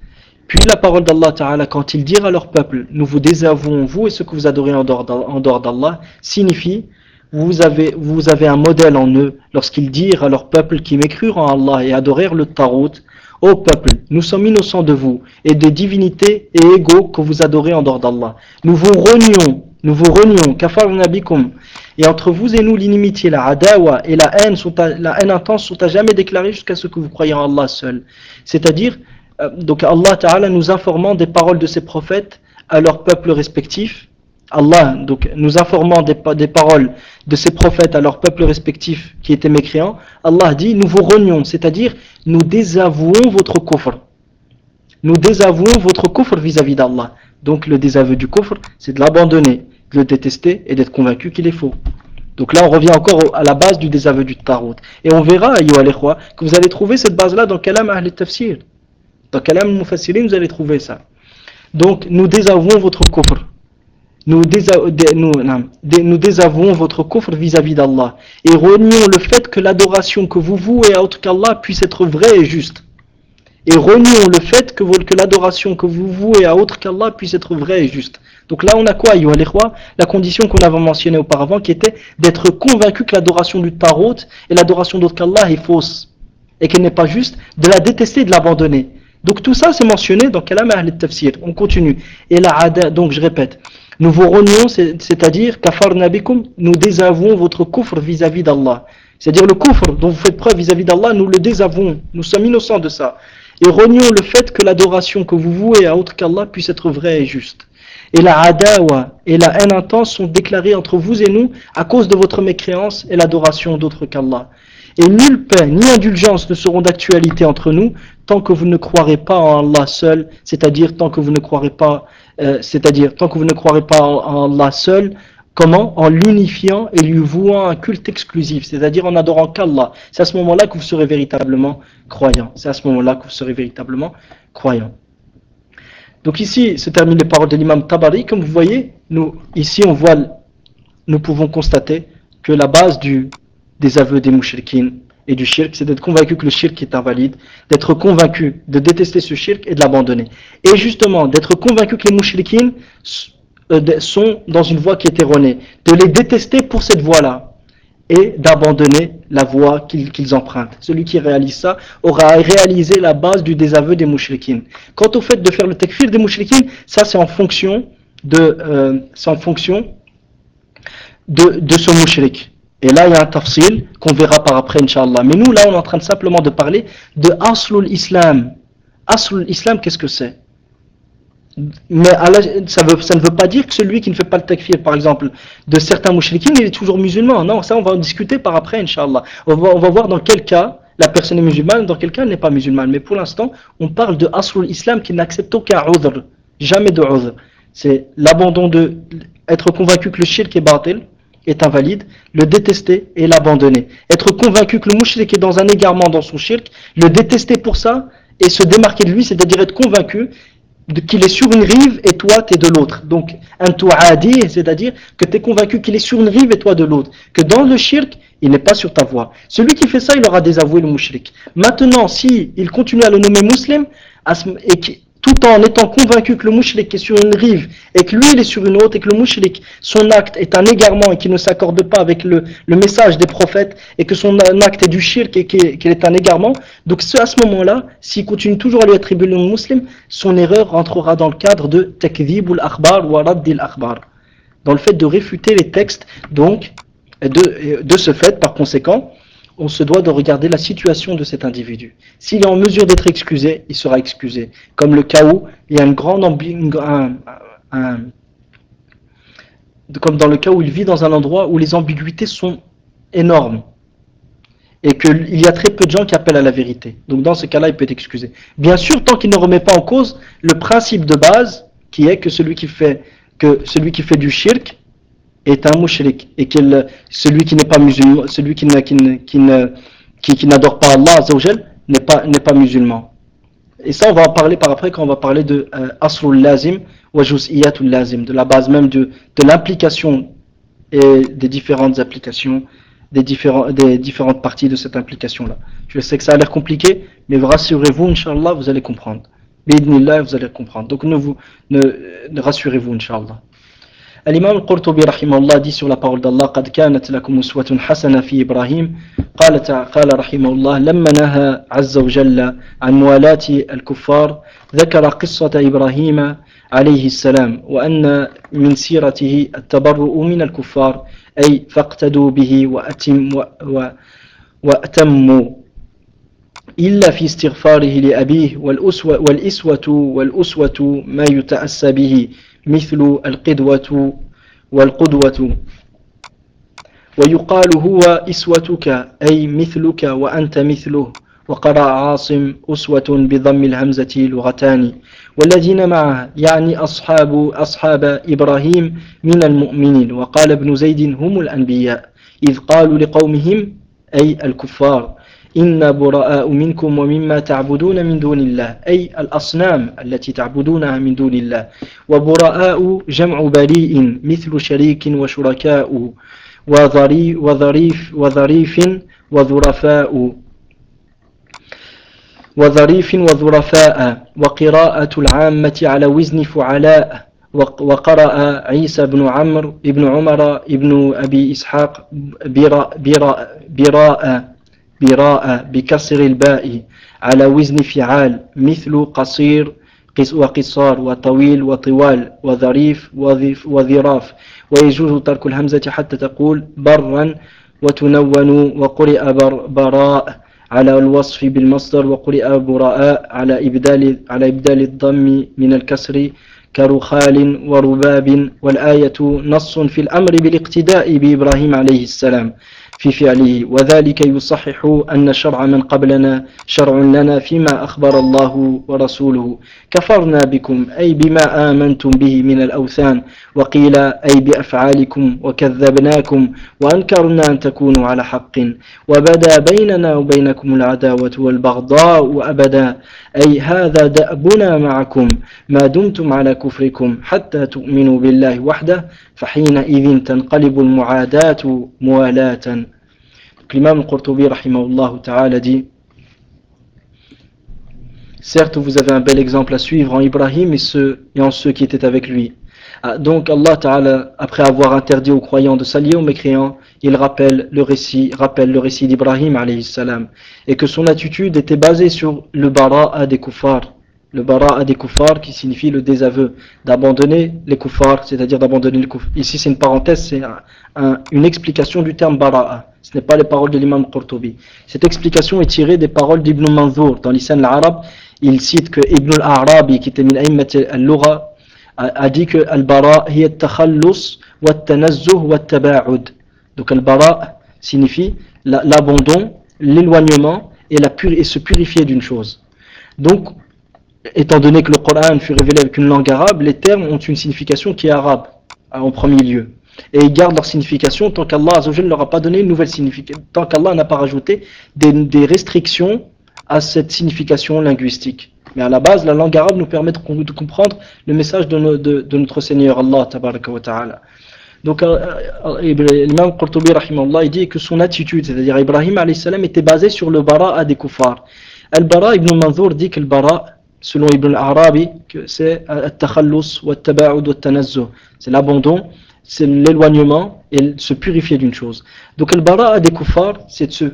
Puis la parole d'Allah Ta'ala, quand ils dirent à leur peuple, nous vous désavouons vous et ce que vous adorez en dehors d'Allah, signifie, vous avez, vous avez un modèle en eux lorsqu'ils dirent à leur peuple qui m'écrirent en Allah et adorèrent le Tarot, Ô peuple, nous sommes innocents de vous et des divinités et égaux que vous adorez en dehors d'Allah. Nous vous renions, nous vous renions. Et entre vous et nous, l'inimitié, la adawa et la haine, sont la haine intense sont à jamais déclarées jusqu'à ce que vous croyez en Allah seul. C'est-à-dire, euh, donc Allah Ta'ala nous informant des paroles de ses prophètes à leurs peuples respectifs. Allah, donc nous informant des, paroles de ses prophètes à leurs peuples respectifs qui étaient mécréants, Allah dit nous vous renions, c'est-à-dire nous désavouons votre kufr. Nous désavouons votre kufr vis-à-vis d'Allah. Donc le désaveu du kufr, c'est de l'abandonner, de le détester et d'être convaincu qu'il est faux. Donc là, on revient encore à la base du désaveu du tarot. Et on verra, que vous allez trouver cette base-là dans Kalam al-Tafsir. Dans Kalam Mufassirin, vous allez trouver ça. Donc, nous désavouons votre kufr. Nous, désavouons votre kufr vis-à-vis d'Allah. Et renions le fait que l'adoration que vous vouez à autre qu'Allah puisse être vraie et juste. Et renions le fait que, que l'adoration que vous vouez à autre qu'Allah puisse être vraie et juste. Donc là, on a quoi, La condition qu'on avait mentionnée auparavant, qui était d'être convaincu que l'adoration du tarot et l'adoration d'autre qu'Allah est fausse. Et qu'elle n'est pas juste, de la détester et de l'abandonner. Donc tout ça c'est mentionné dans Kalam al tafsir. On continue. Et la donc je répète, nous vous renions, c'est-à-dire kafar nabikum, nous désavouons votre kufr vis-à-vis d'Allah. C'est-à-dire le kufr dont vous faites preuve vis-à-vis d'Allah, nous le désavouons. Nous sommes innocents de ça. Et renions le fait que l'adoration que vous vouez à autre qu'Allah puisse être vraie et juste. Et la adawa et la haine intense sont déclarées entre vous et nous à cause de votre mécréance et l'adoration d'autre qu'Allah. Et nulle paix ni indulgence ne seront d'actualité entre nous tant que vous ne croirez pas en Allah seul, c'est-à-dire tant que vous ne croirez pas, euh, c'est-à-dire tant que vous ne croirez pas en, Allah seul, comment? En l'unifiant et lui vouant un culte exclusif, c'est-à-dire en adorant qu'Allah. C'est à ce moment-là que vous serez véritablement croyant. C'est à ce moment-là que vous serez véritablement croyant. Donc ici se terminent les paroles de l'imam Tabari. Comme vous voyez, nous ici on voit, nous pouvons constater que la base du des aveux des mouchriquines et du shirk, c'est d'être convaincu que le shirk est invalide, d'être convaincu de détester ce shirk et de l'abandonner. Et justement, d'être convaincu que les mouchriquines euh, sont dans une voie qui est erronée, de les détester pour cette voie-là et d'abandonner la voie qu'ils empruntent. Celui qui réalise ça aura réalisé la base du désaveu des mouchriquines. Quant au fait de faire le takfir des mouchriquines, ça c'est en fonction de, euh, fonction de, de ce mouchrik. Et là, il y a un tafsil qu'on verra par après, Inch'Allah. Mais nous, là, on est en train simplement de parler de Aslul Islam. Aslul Islam, qu'est-ce que c'est? Mais ça, ne veut pas dire que celui qui ne fait pas le takfir, par exemple, de certains mouchriquins, il est toujours musulman. Non, ça on va en discuter par après, Inch'Allah. On va, voir dans quel cas la personne est musulmane, dans quel cas elle n'est pas musulmane. Mais pour l'instant, on parle de Asrul Islam qui n'accepte aucun udr, jamais de udr. C'est l'abandon de être convaincu que le shirk est batil, est invalide, le détester et l'abandonner. Être convaincu que le mouchrik est dans un égarement dans son shirk, le détester pour ça et se démarquer de lui, c'est-à-dire être convaincu qu'il est sur une rive et toi tu es de l'autre. Donc, un tu'adi, c'est-à-dire que tu es convaincu qu'il est sur une rive et toi de l'autre. Que dans le shirk, il n'est pas sur ta voie. Celui qui fait ça, il aura désavoué le mouchrik. Maintenant, si il continue à le nommer musulman, et tout en étant convaincu que le mouchrik est sur une rive et que lui il est sur une autre et que le mouchrik, son acte est un égarement et qu'il ne s'accorde pas avec le, message des prophètes et que son acte est du shirk et qu'il est un égarement, donc à ce moment-là, s'il continue toujours à lui attribuer le musulman, son erreur rentrera dans le cadre de takdhib al-akhbar ou al-akhbar, dans le fait de réfuter les textes, donc de ce fait, par conséquent, on se doit de regarder la situation de cet individu. S'il est en mesure d'être excusé, il sera excusé. Comme le cas où il y a une grande comme dans le cas où il vit dans un endroit où les ambiguïtés sont énormes et qu'il y a très peu de gens qui appellent à la vérité. Donc dans ce cas-là, il peut être excusé. Bien sûr, tant qu'il ne remet pas en cause le principe de base qui est que celui qui fait, que celui qui fait du shirk est un mouchrik et que celui qui n'est pas musulman, celui qui, qui, n'adore pas Allah n'est pas, n'est pas musulman. Et ça, on va en parler par après quand on va parler de euh, Asrul Lazim ou Juz'iyatul Lazim, de la base même de, de l'implication et des différentes applications, des, différents, des différentes parties de cette implication-là. Je sais que ça a l'air compliqué, mais rassurez-vous, Inch'Allah, vous allez comprendre. Bidnillah, vous allez comprendre. Donc ne vous, ne, rassurez-vous, Inch'Allah. الإمام القرطبي رحمه الله دي سورة بقول الله قد كانت لكم أسوة حسنة في إبراهيم. قال قال رحمه الله لما نهى عز وجل عن موالاة الكفار ذكر قصة إبراهيم عليه السلام وأن من سيرته التبرؤ من الكفار أي فاقتدوا به وأتم و وأتموا. إلا في استغفاره لأبيه والأسوة والإسوة والأسوة ما يتأسى به. مثل القدوة والقدوة. ويقال هو إسوتك أي مثلك وأنت مثله. وقرأ عاصم أسوة بضم الهمزة لغتان. والذين معه يعني أصحاب أصحاب إبراهيم من المؤمنين. وقال ابن زيد هم الأنبياء. إذ قالوا لقومهم أي الكفار. إن براء منكم ومما تعبدون من دون الله. أي الأصنام التي تعبدونها من دون الله. وبرآء جمع بريء مثل شريك وشركاء وظريف وظريف وظرفاء. وظريف وظرفاء. وقراءة العامة على وزن فعلاء. وقرأ عيسى بن عمرو بن عمر بن أبي إسحاق براء, براء, براء. براء بكسر الباء على وزن فعال مثل قصير وقصار وطويل وطوال وظريف وظراف. ويجوز ترك الهمزة حتى تقول برا وتنون وقرئ بر براء على الوصف بالمصدر وقرئ براء على إبدال, على إبدال الضم من الكسر كرخال ورباب. والآية نص في الأمر بالاقتداء بإبراهيم عليه السلام. في فعله. وذلك يصحح أن شرع من قبلنا شرع لنا فيما أخبر الله ورسوله. كفرنا بكم أي بما آمنتم به من الأوثان وقيل أي بأفعالكم وكذبناكم وأنكرنا أن تكونوا على حق. وبدا بيننا وبينكم العداوة والبغضاء أبدا. أي هذا دأبنا معكم ما دمتم على كفركم حتى تؤمنوا بالله وحده فحينئذ تنقلب المعاداة موالاة. L'imam al-Qurtubi ta'ala dit Certes, vous avez un bel exemple à suivre en Ibrahim et, en ceux qui étaient avec lui. Ah, donc Allah Ta'ala, après avoir interdit aux croyants de s'allier aux mécréants, il rappelle le récit, rappelle le récit d'Ibrahim et que son attitude était basée sur le bara'a des kuffars, le bara'a des kuffars qui signifie le désaveu, d'abandonner les kuffars, c'est-à-dire d'abandonner les kuffars. Ici c'est une parenthèse, c'est une explication du terme bara'a. Ce n'est pas les paroles de l'imam Qurtubi. Cette explication est tirée des paroles d'Ibn Manzour. Dans l'Islam arabe, il cite que Ibn al-Arabi, qui était min al-Lugha, a dit que al-bara hiya takhallus wa tanazzuh wa taba'ud. Donc al-bara signifie l'abandon, l'éloignement et, et se purifier d'une chose. Donc étant donné que le Coran fut révélé avec une langue arabe, les termes ont une signification qui est arabe en premier lieu. Et ils gardent leur signification tant qu'Allah ne leur a pas donné une nouvelle signification, tant qu'Allah n'a pas rajouté des, restrictions à cette signification linguistique. Mais à la base, la langue arabe nous permet de, comprendre le message de, notre Seigneur Allah wa ta'ala. Donc euh, euh, l'imam Qurtubi il dit que son attitude, c'est-à-dire Ibrahim était basé sur le bara des kuffars. Al-Bara ibn Manzour dit que le bara selon Ibn al-Arabi, c'est c'est l'abandon, c'est l'éloignement et se purifier d'une chose. Donc le bara des kuffars, c'est de se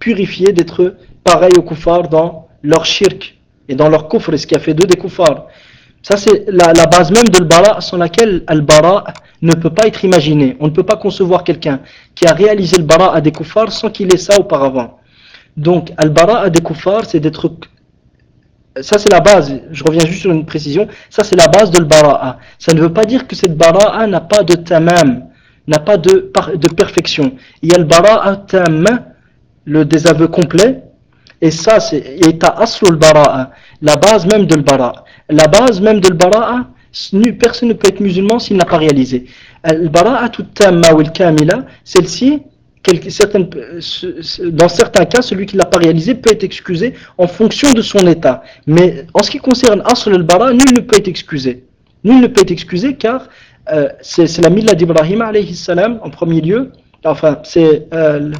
purifier, d'être pareil aux kuffars dans leur shirk et dans leur kufr, ce qui a fait d'eux des kuffars. Ça c'est la, base même de bara sans laquelle al-bara ne peut pas être imaginé. On ne peut pas concevoir quelqu'un qui a réalisé le bara à des kuffars sans qu'il ait ça auparavant. Donc al-bara à des kuffars, c'est d'être ça c'est la base, je reviens juste sur une précision, ça c'est la base de l'bara'a. Ça ne veut pas dire que cette bara'a n'a pas de tamam, n'a pas de, perfection. Il y a le bara'a tam, le désaveu complet, et ça c'est aslu le bara'a, la base même de l'bara'a. La base même de l'bara'a, personne ne peut être musulman s'il n'a pas réalisé. Le bara'a tout tamma ou le celle-ci, dans certains cas, celui qui ne l'a pas réalisé peut être excusé en fonction de son état. Mais en ce qui concerne Asr al-Bara, nul ne peut être excusé. Nul ne peut être excusé car euh, c'est la milla d'Ibrahim en premier lieu. Enfin, c'est euh,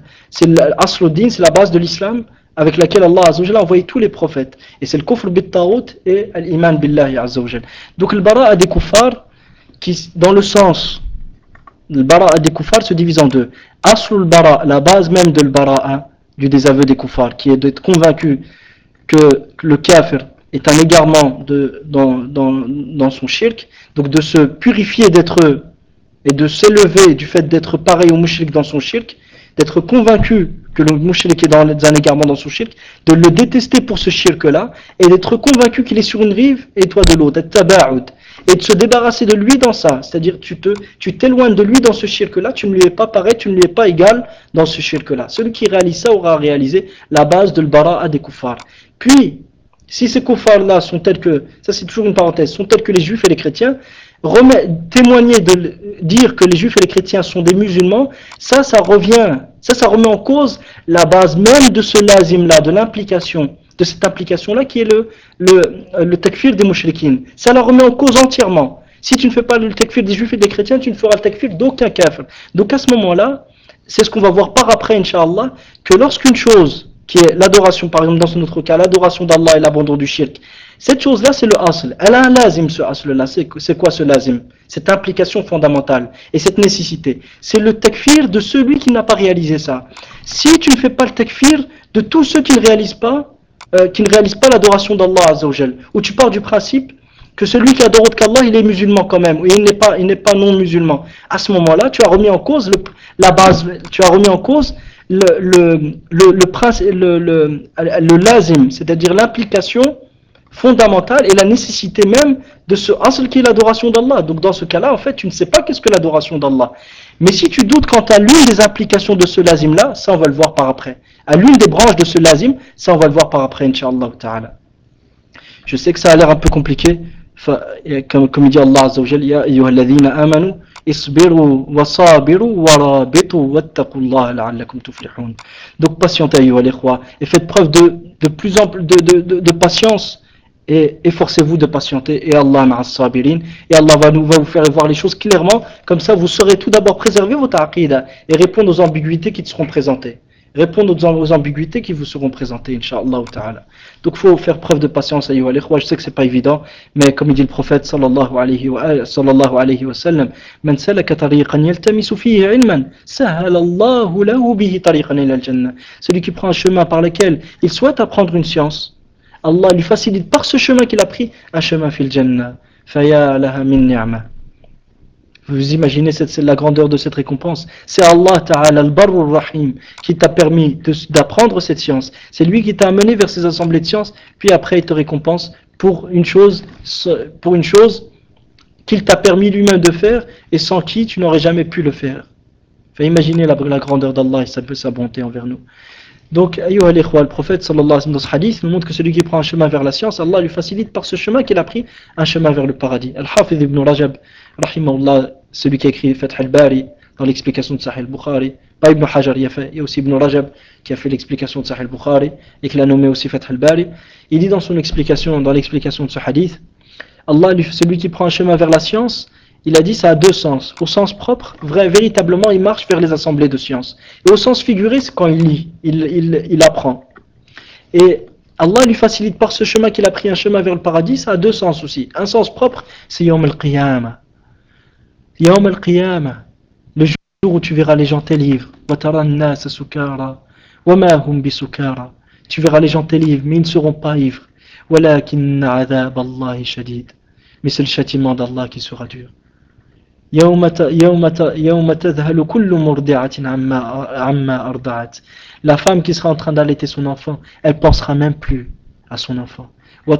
din c'est la base de l'islam avec laquelle Allah a envoyé tous les prophètes. Et c'est le kufr bit et l'iman billahi Donc le bara a des kuffars qui, dans le sens le bara'a des kuffars se divise en deux. Aslul bara, la base même de bara'a, du désaveu des kuffars, qui est d'être convaincu que le kafir est un égarement de, dans, dans, dans, son shirk, donc de se purifier d'être et de s'élever du fait d'être pareil au mushrik dans son shirk, d'être convaincu que le mushrik est dans un égarement dans son shirk, de le détester pour ce shirk-là, et d'être convaincu qu'il est sur une rive et toi de l'autre, et de se débarrasser de lui dans ça, c'est-à-dire tu t'éloignes de lui dans ce shirk-là, tu ne lui es pas pareil, tu ne lui es pas égal dans ce shirk-là. Celui qui réalise ça aura réalisé la base de l'bara'a des kuffars. Puis, si ces kuffars-là sont tels que, ça c'est toujours une parenthèse, sont tels que les juifs et les chrétiens, témoigner de dire que les juifs et les chrétiens sont des musulmans, ça, ça revient, ça, ça remet en cause la base même de ce lazim-là, de l'implication, de cette implication-là qui est le, le, le takfir des mouchriquines. Ça la remet en cause entièrement. Si tu ne fais pas le takfir des juifs et des chrétiens, tu ne feras le takfir d'aucun kafir. Donc à ce moment-là, c'est ce qu'on va voir par après, Inch'Allah, que lorsqu'une chose, qui est l'adoration, par exemple dans notre cas, l'adoration d'Allah et l'abandon du shirk, cette chose-là, c'est le asl. Elle a un lazim, ce asl-là. C'est quoi ce lazim? Cette implication fondamentale et cette nécessité. C'est le takfir de celui qui n'a pas réalisé ça. Si tu ne fais pas le takfir de tous ceux qui ne réalisent pas, euh, qui ne réalisent pas l'adoration d'Allah Azzawajal, où tu pars du principe que celui qui adore qu'Allah, il est musulman quand même, et il n'est pas, il n'est pas non musulman. À ce moment-là, tu as remis en cause le, la base, tu as remis en cause le, le, le, le, le, le lazim, c'est-à-dire l'implication fondamentale et la nécessité même de ce asl qui est l'adoration d'Allah. Donc dans ce cas-là, en fait, tu ne sais pas qu'est-ce que l'adoration d'Allah. Mais si tu doutes quant à l'une des implications de ce lazim-là, ça on va le voir par après. À l'une des branches de ce lazim, ça on va le voir par après, Inch'Allah ta'ala. Je sais que ça a l'air un peu compliqué, comme, comme dit Allah Azza Ya amanu, isbiru wa sabiru wa rabitu wattaqullaha la'allakum tuflihun. Donc patientez, ayyuhal et faites preuve de, de plus plus de, de, de, patience et efforcez-vous de patienter et Allah sabirin et Allah va, nous, va vous faire voir les choses clairement comme ça vous saurez tout d'abord préserver votre aqidah et répondre aux ambiguïtés qui te seront présentées répondre aux, ambiguïtés qui vous seront présentées inshallah ta'ala donc il faut faire preuve de patience je sais que c'est pas évident mais comme dit le prophète sallallahu alayhi wa, wa sallam sahala Allahu lahu bihi tariqan ila al-jannah celui qui prend un chemin par lequel il souhaite apprendre une science Allah lui facilite par ce chemin qu'il a pris un chemin fil jannah. Faya laha min ni'ma. Vous imaginez cette, la grandeur de cette récompense? C'est Allah Ta'ala, al-Barrur Rahim, qui t'a permis d'apprendre cette science. C'est lui qui t'a amené vers ces assemblées de sciences, puis après il te récompense pour une chose, pour une chose qu'il t'a permis lui-même de faire et sans qui tu n'aurais jamais pu le faire. imaginez la, grandeur d'Allah et sa, bonté envers nous. Donc, le prophète sallallahu alayhi wa dans ce hadith nous montre que celui qui prend un chemin vers la science, Allah lui facilite par ce chemin qu'il a pris un chemin vers le paradis. Al-Hafiz ibn Rajab, rahimahullah, celui qui a écrit Fath al-Bari dans l'explication de Sahih al-Bukhari, pas Ibn Hajar, il y a aussi Ibn Rajab qui a fait l'explication de Sahih al-Bukhari et qui l'a nommé aussi Fath al-Bari. Il dit dans son explication, dans l'explication de ce hadith, Allah, celui qui prend un chemin vers la science, il a dit ça a deux sens. Au sens propre, vrai, véritablement, il marche vers les assemblées de sciences. Et au sens figuré, c'est quand il lit, il, apprend. Et Allah lui facilite par ce chemin qu'il a pris un chemin vers le paradis, ça a deux sens aussi. Un sens propre, c'est Yom al-Qiyamah. Yom al-Qiyamah, le jour où tu verras les gens tes livres. Tu verras les gens tes livres, mais ils ne seront pas ivres. Mais c'est le châtiment d'Allah qui sera dur. La femme qui sera en train d'allaiter son enfant, elle pensera même plus à son enfant. Et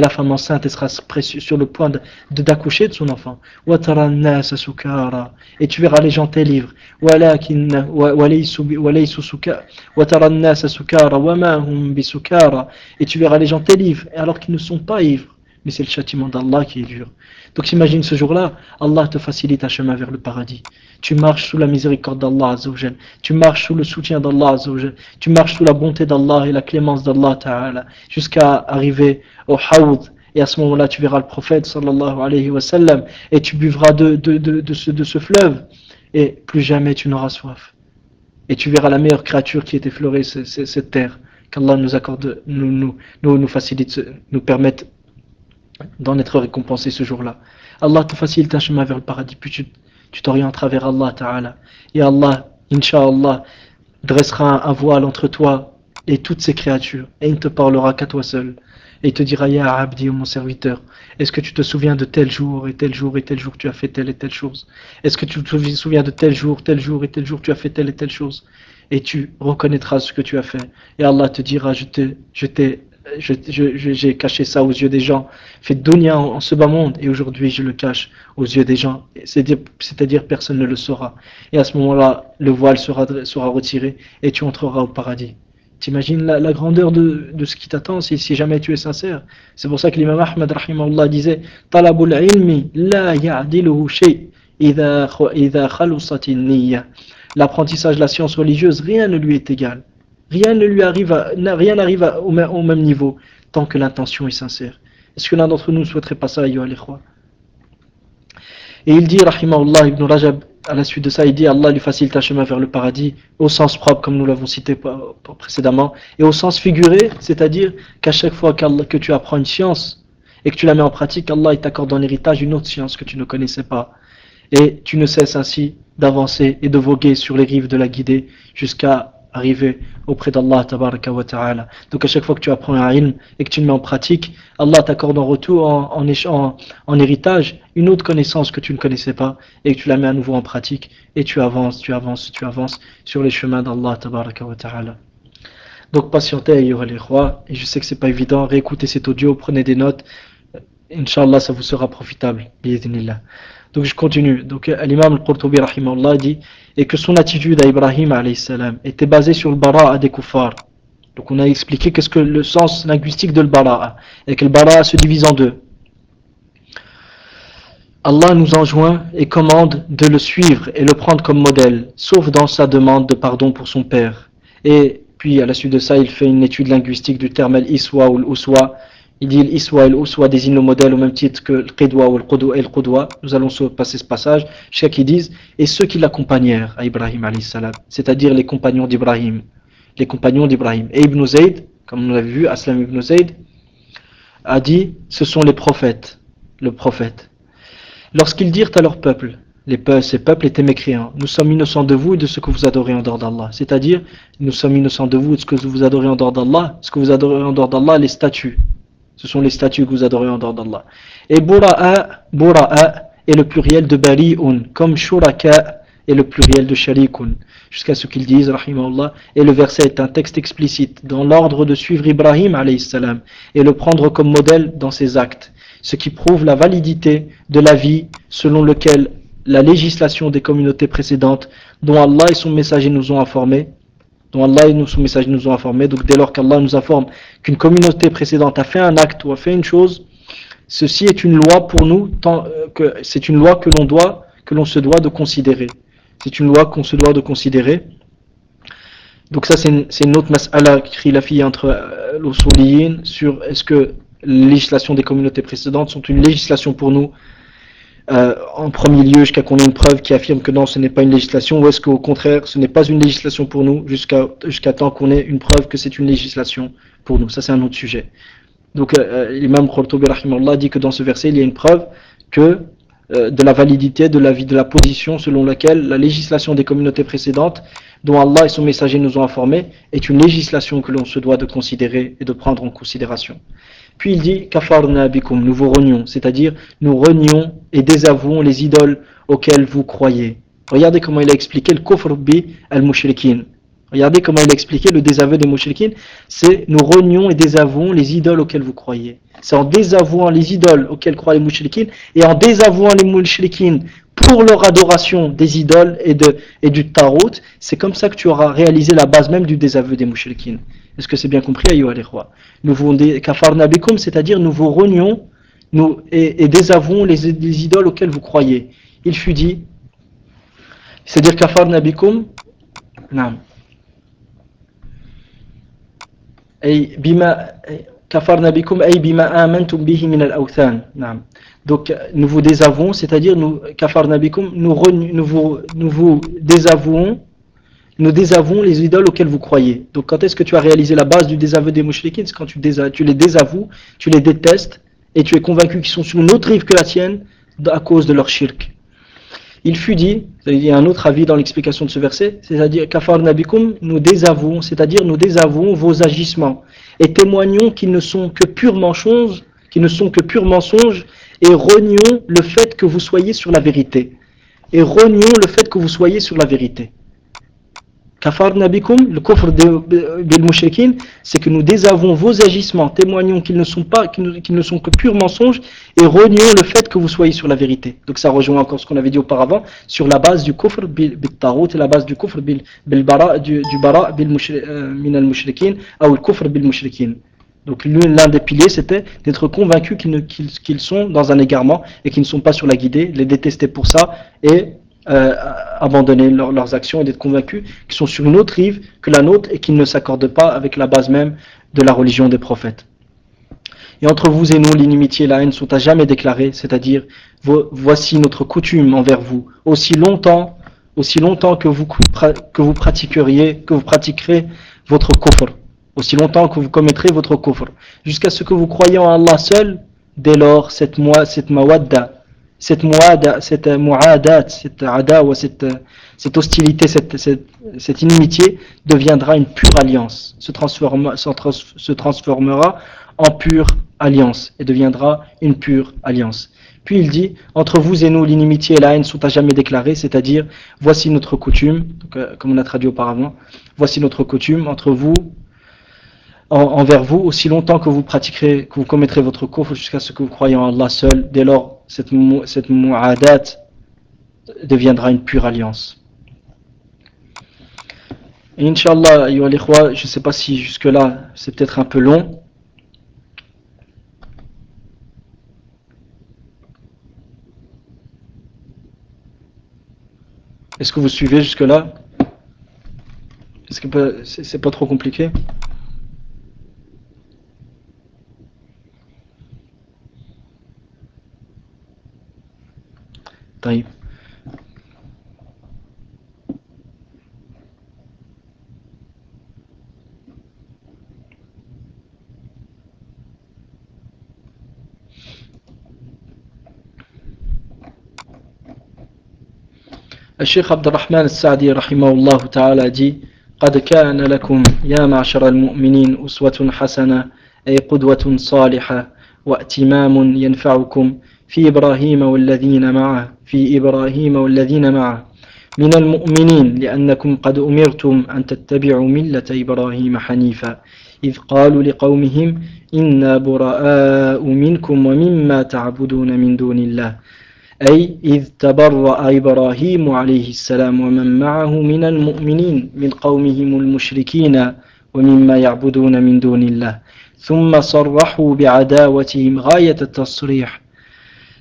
la femme enceinte sera sur le point d'accoucher de, son enfant. Et tu verras les gens tes livres. Et tu verras les gens tes livres alors qu'ils ne sont pas ivres mais c'est le châtiment d'Allah qui est dur. Donc imagine ce jour-là, Allah te facilite un chemin vers le paradis. Tu marches sous la miséricorde d'Allah Tu marches sous le soutien d'Allah Tu marches sous la bonté d'Allah et la clémence d'Allah jusqu'à arriver au Hawd. Et à ce moment-là, tu verras le prophète sallallahu alayhi wa sallam et tu buvras de, ce, fleuve et plus jamais tu n'auras soif. Et tu verras la meilleure créature qui ait effleuré cette terre. Qu'Allah nous accorde, nous, nous, nous, nous facilite, nous permette d'en être récompensé ce jour-là. Allah te facilite un chemin vers le paradis, puis tu t'orienteras vers Allah Ta'ala. Et Allah, Inch'Allah, dressera un, voile entre toi et toutes ces créatures, et il ne te parlera qu'à toi seul. Et il te dira, Ya Abdi, mon serviteur, est-ce que tu te souviens de tel jour et tel jour et tel jour tu as fait telle et telle chose? Est-ce que tu te souviens de tel jour, tel jour et tel jour tu as fait telle et telle chose? Et tu reconnaîtras ce que tu as fait. Et Allah te dira, je t'ai j'ai caché ça aux yeux des gens, fait dunya en, ce bas monde, et aujourd'hui je le cache aux yeux des gens, c'est-à-dire personne ne le saura. Et à ce moment-là, le voile sera, sera retiré, et tu entreras au paradis. T'imagines la, grandeur de, de ce qui t'attend si, si, jamais tu es sincère? C'est pour ça que l'imam Ahmad rahimahullah disait Talabul ilmi la ya'diluhu shay idha L'apprentissage de la science religieuse, rien ne lui est égal. Rien ne lui arrive, rien n'arrive au, au, même niveau tant que l'intention est sincère. Est-ce que l'un d'entre nous ne souhaiterait pas ça, ayyuha Et il dit, rahimahullah, ibn Rajab, à la suite de ça, il dit Allah lui facilite un chemin vers le paradis, au sens propre, comme nous l'avons cité précédemment, et au sens figuré, c'est-à-dire qu'à chaque fois que tu apprends une science et que tu la mets en pratique, Allah t'accorde en héritage une autre science que tu ne connaissais pas. Et tu ne cesses ainsi d'avancer et de voguer sur les rives de la guidée jusqu'à arriver auprès d'Allah. Donc à chaque fois que tu apprends un ilm et que tu le mets en pratique, Allah t'accorde en retour, en, en, héritage, une autre connaissance que tu ne connaissais pas et que tu la mets à nouveau en pratique et tu avances, tu avances, tu avances sur les chemins d'Allah. Donc patientez, il y aura les rois, et je sais que c'est pas évident, réécoutez cet audio, prenez des notes, Inch'Allah ça vous sera profitable, donc je continue. Donc l'imam al-Qurtubi dit et que son attitude à Ibrahim salam était basée sur le bara'a des kuffars. Donc on a expliqué qu'est-ce que le sens linguistique de le bara'a et que le bara'a se divise en deux. Allah nous enjoint et commande de le suivre et le prendre comme modèle, sauf dans sa demande de pardon pour son père. Et puis à la suite de ça, il fait une étude linguistique du terme al-iswa ou al-uswa, il dit l'iswa et l'uswa désigne le modèle au même titre que le ou le. Nous allons passer ce passage jusqu'à qui disent et ceux qui l'accompagnèrent à Ibrahim salam, c'est-à-dire les compagnons d'Ibrahim, les compagnons d'Ibrahim. Et Ibn Zayd, comme nous l'avons vu, Aslam Ibn Zayd a dit ce sont les prophètes, le prophète. Lorsqu'ils dirent à leur peuple les peuples, ces peuples étaient mécréants. Nous sommes innocents de vous et de ce que vous adorez en dehors d'Allah. C'est-à-dire, nous sommes innocents de vous et de ce que vous adorez en dehors d'Allah. Ce que vous adorez en dehors d'Allah, les statues. Ce sont les statues que vous adorez en dehors d'Allah. Et Bura'a, est le pluriel de Bari'un, comme Shuraka est le pluriel de Sharikun. Jusqu'à ce qu'ils disent, rahimahullah, et le verset est un texte explicite, dans l'ordre de suivre Ibrahim, alayhi salam, et le prendre comme modèle dans ses actes. Ce qui prouve la validité de la vie selon lequel la législation des communautés précédentes dont Allah et son messager nous ont informés, dont Allah et son messager nous ont informés, donc dès lors qu'Allah nous informe qu'une communauté précédente a fait un acte ou a fait une chose, ceci est une loi pour nous, euh, c'est une loi que l'on doit, que l'on se doit de considérer. C'est une loi qu'on se doit de considérer. Donc ça c'est une, une, autre mas'ala qui la fille entre euh, sur est-ce que les législations des communautés précédentes sont une législation pour nous euh, en premier lieu jusqu'à qu'on ait une preuve qui affirme que non, ce n'est pas une législation, ou est-ce qu'au contraire, ce n'est pas une législation pour nous jusqu'à jusqu'à temps qu'on ait une preuve que c'est une législation pour nous. Ça, c'est un autre sujet. Donc, euh, euh l'imam Khortobi dit que dans ce verset, il y a une preuve que euh, de la validité de la vie de la position selon laquelle la législation des communautés précédentes, dont Allah et son messager nous ont informés, est une législation que l'on se doit de considérer et de prendre en considération. Puis il dit nous vous renions, c'est-à-dire nous renions et désavouons les idoles auxquelles vous croyez. Regardez comment il a expliqué le kufr bi al-mushrikin. Regardez comment il a expliqué le désaveu des mushrikin. C'est nous renions et désavouons les idoles auxquelles vous croyez. C'est en désavouant les idoles auxquelles croient les mushrikin et en désavouant les mushrikin pour leur adoration des idoles et du tarot, c'est comme ça que tu auras réalisé la base même du désaveu des mushrikin. Est-ce que c'est bien compris, ayo Nous vous kafarnabikum, c'est-à-dire nous vous renions nous, et, et désavouons les, les, idoles auxquelles vous croyez. Il fut dit, c'est-à-dire kafarnabikum, naam. Et bima. Donc nous vous désavouons, c'est-à-dire nous, nous, vous, nous vous désavouons nous désavouons les idoles auxquelles vous croyez. Donc quand est-ce que tu as réalisé la base du désaveu des mouchriquins C'est quand tu, tu, les désavoues, tu les détestes, et tu es convaincu qu'ils sont sur une autre rive que la tienne à cause de leur shirk. Il fut dit, il y a un autre avis dans l'explication de ce verset, c'est-à-dire kafar nabikum, nous désavouons, c'est-à-dire nous désavouons vos agissements et témoignons qu'ils ne sont que purs mensonges, qu'ils ne sont que purs mensonges et renions le fait que vous soyez sur la vérité. Et renions le fait que vous soyez sur la vérité. Le coffre bil mushrikin, c'est que nous désavons vos agissements, témoignons qu'ils ne sont pas, qu'ils ne sont que purs mensonges, et renions le fait que vous soyez sur la vérité. Donc ça rejoint encore ce qu'on avait dit auparavant, sur la base du kufr bil tarot et la base du kufr bil bara, du, bara bil euh, min al ou le kufr bil mushrikin. Donc l'un des piliers, c'était d'être convaincu qu'ils sont dans un égarement et qu'ils ne sont pas sur la guidée, les détester pour ça et euh, abandonner leurs actions et d'être convaincus qu'ils sont sur une autre rive que la nôtre et qu'ils ne s'accordent pas avec la base même de la religion des prophètes. Et entre vous et nous, l'inimitié et la haine sont à jamais déclarées, c'est-à-dire voici notre coutume envers vous, aussi longtemps, aussi longtemps que vous, que vous pratiqueriez, que vous pratiquerez votre kufr, aussi longtemps que vous commettrez votre kufr, jusqu'à ce que vous croyez en Allah seul, dès lors cette, cette mawadda, cette muada, cette muadat, cette adawa, cette, cette hostilité, cette, cette, cette, inimitié deviendra une pure alliance, se, se transformera en pure alliance et deviendra une pure alliance. Puis il dit, entre vous et nous, l'inimitié et la haine sont à jamais déclarées, c'est-à-dire, voici notre coutume, euh, comme on a traduit auparavant, voici notre coutume entre vous envers vous aussi longtemps que vous pratiquerez, que vous commettrez votre kufr jusqu'à ce que vous croyez en Allah seul. Dès lors, cette, cette mu'adat deviendra une pure alliance. Et Inch'Allah, je ne sais pas si jusque-là c'est peut-être un peu long. Est-ce que vous suivez jusque-là? Est-ce que c'est pas trop compliqué? الشيخ عبد الرحمن السعدي رحمه الله تعالى dit قد كان لكم يا معشر المؤمنين أسوة حسنة أي قدوة صالحة وأتمام ينفعكم في إبراهيم والذين معه في إبراهيم والذين معه. من المؤمنين لأنكم قد أمرتم أن تتبعوا ملة إبراهيم حنيفا إذ قالوا لقومهم إنا براء منكم ومما تعبدون من دون الله. أي إذ تبرأ إبراهيم عليه السلام ومن معه من المؤمنين من قومهم المشركين ومما يعبدون من دون الله. ثم صرحوا بعداوتهم غاية التصريح.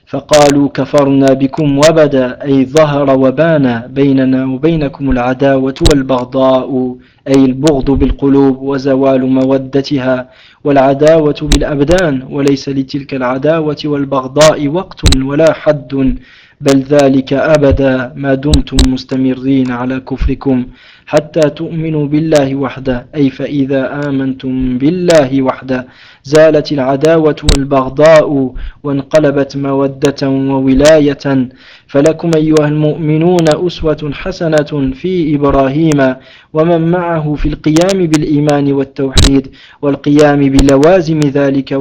فقالوا كفرنا بكم وبدا أي ظهر وبان بيننا وبينكم العداوة والبغضاء أي البغض بالقلوب وزوال مودتها والعداوة بالأبدان وليس لتلك العداوة والبغضاء وقت ولا حد. بل ذلك أبدا ما دمتم مستمرين على كفركم حتى تؤمنوا بالله وحده. أي فإذا آمنتم بالله وحده زالت العداوة والبغضاء وانقلبت مودة وولاية. فلكم أيها المؤمنون أسوة حسنة في إبراهيم ومن معه في القيام بالإيمان والتوحيد والقيام بلوازم ذلك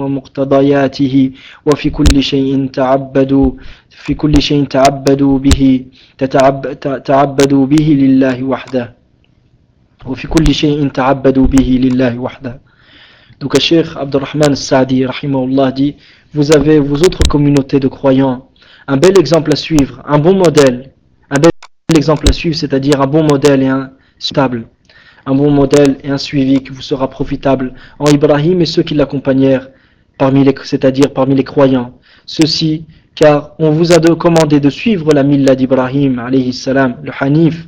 ومقتضياته. وفي كل شيء تعبدوا في كل شيء تعبدوا به تعبدوا به لله وحده وفي كل شيء تعبدوا به لله وحده Donc, Cheikh Abdurrahman Saadi, rahimahullah, dit Vous avez, vous autres communautés de croyants, un bel exemple à suivre, un bon modèle, un bel exemple à suivre, c'est-à-dire un bon modèle et un stable, un bon modèle et un suivi qui vous sera profitable en Ibrahim et ceux qui l'accompagnèrent, parmi les, c'est-à-dire parmi les croyants. Ceci, car on vous a commandé de suivre la milla d'Ibrahim, le Hanif,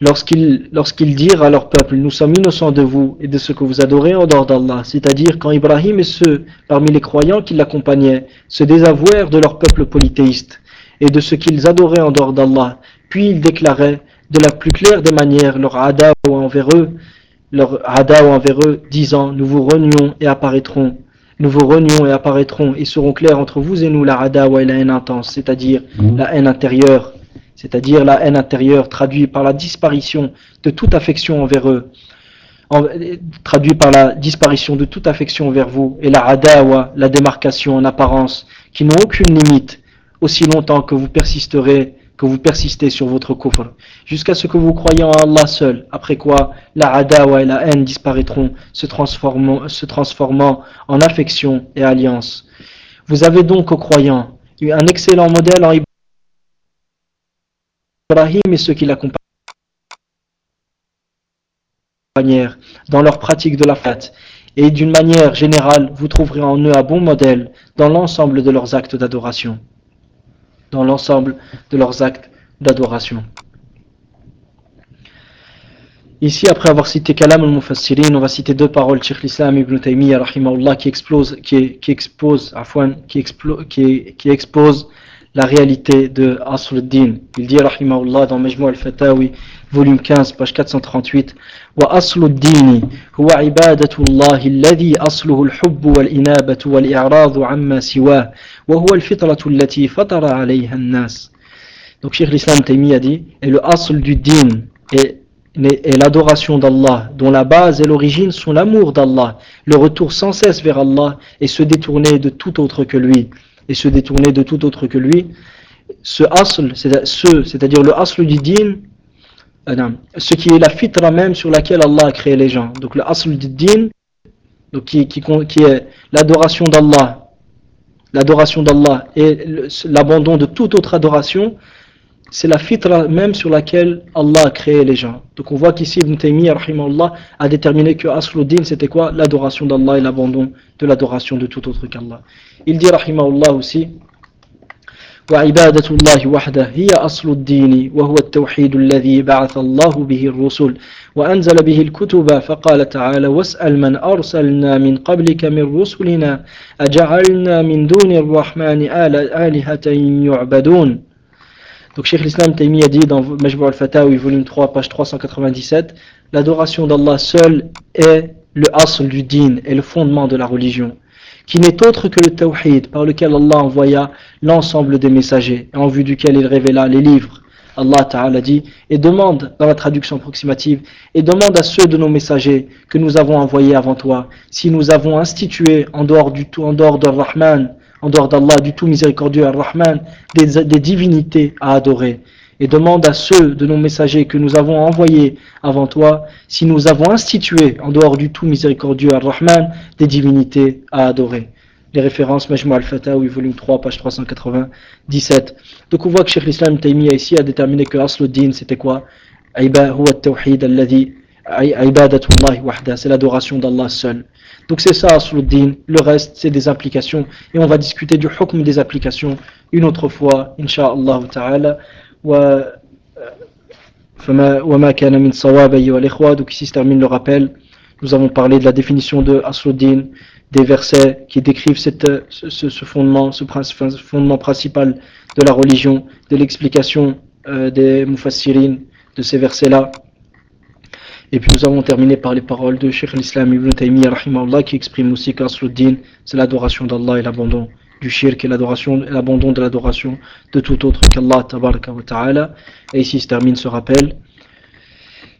lorsqu'ils dirent à leur peuple nous sommes innocents de vous et de ce que vous adorez en dehors d'Allah. C'est-à-dire quand Ibrahim et ceux parmi les croyants qui l'accompagnaient se désavouèrent de leur peuple polythéiste et de ce qu'ils adoraient en dehors d'Allah puis ils déclaraient de la plus claire des manières leur adawa envers eux leur envers eux disant nous vous renions et apparaîtrons nous vous renions et apparaîtrons et seront clairs entre vous et nous la adawa et la haine intense c'est-à-dire mmh. la haine intérieure c'est-à-dire la haine intérieure traduite par la disparition de toute affection envers eux, traduit par la disparition de toute affection envers vous, et la adawa, la démarcation en apparence, qui n'ont aucune limite, aussi longtemps que vous persisterez, vous persistez sur votre kufr, jusqu'à ce que vous croyez en Allah seul, après quoi la adawa et la haine disparaîtront, se transformant, se transformant en affection et alliance. Vous avez donc aux croyants un excellent modèle en Ibrahim et ceux qui l'accompagnent dans leur pratique de la fête. Et d'une manière générale, vous trouverez en eux un bon modèle dans l'ensemble de leurs actes d'adoration. Dans l'ensemble de leurs actes d'adoration. Ici, après avoir cité Kalam al-Mufassirin, on va citer deux paroles, Cheikh l'Islam ibn Taymiyyah, qui, explose, qui, qui expose, qui, explo, qui expose la réalité de Asr al-Din. Il dit, rahimahullah, dans Majmou al-Fatawi, volume 15, page 438, وأصل الدين هو عبادة الله الذي أصله الحب والإنابة والإعراض عما سواه وهو الفطرة التي فطر عليها الناس Donc Cheikh l'Islam Taymiyyah dit, et le asl du din est, est l'adoration d'Allah, dont la base et l'origine sont l'amour d'Allah, le retour sans cesse vers Allah et se détourner de tout autre que lui et se détourner de tout autre que lui, ce asl, c'est-à-dire le asl du din, euh, ce qui est la fitra même sur laquelle Allah a créé les gens. Donc le asl din, donc qui, est l'adoration d'Allah, l'adoration d'Allah et l'abandon de toute autre adoration, c'est la fitra même sur laquelle Allah a créé les gens. Donc on voit qu'ici Ibn Taymiyyah a déterminé que Asluddin c'était quoi? L'adoration d'Allah et l'abandon de l'adoration de tout autre qu'Allah. Il dit aussi وعبادة الله وحده هي أصل الدين وهو التوحيد الذي بعث الله به الرسل وأنزل به الكتب فقال تعالى واسأل من أرسلنا من قبلك من رسلنا أجعلنا من دون الرحمن آلهة يعبدون Donc Cheikh l'Islam Taymiyyah dit dans Majmou al-Fatawi, volume 3, page 397, l'adoration d'Allah seul est le asl du din et le fondement de la religion. Qui n'est autre que le tawhid par lequel Allah envoya l'ensemble des messagers en vue duquel il révéla les livres. Allah Ta'ala dit et demande dans la traduction approximative et demande à ceux de nos messagers que nous avons envoyés avant toi si nous avons institué en dehors du tout en dehors de Rahman en dehors d'Allah du tout miséricordieux Ar-Rahman des divinités à adorer et demande à ceux de nos messagers que nous avons envoyés avant toi si nous avons institué en dehors du tout miséricordieux Ar-Rahman des divinités à adorer. Les références Majmou al-Fatawi, volume 3, page 397. Donc on voit que Cheikh l'Islam Taymiyyah ici a déterminé que Asluddin c'était quoi? C'est l'adoration d'Allah seul. Donc c'est ça Asluddin, le reste c'est des applications et on va discuter du hukm des applications une autre fois, Inch'Allah ta'ala. وما كان من صواب أيها الإخوة donc ici se termine le rappel nous avons parlé de la définition de Asluddin des versets qui décrivent cette, ce, ce, fondement ce fondement principal de la religion de l'explication euh, des mufassirin de ces versets là et puis nous avons terminé par les paroles de Sheikh l'Islam Ibn Taymiyyah qui exprime aussi qu'Asluddin c'est l'adoration d'Allah et l'abandon du shirk et l'adoration, l'abandon de l'adoration de tout autre qu'Allah tabaraka wa ta'ala. Et ici se termine ce rappel.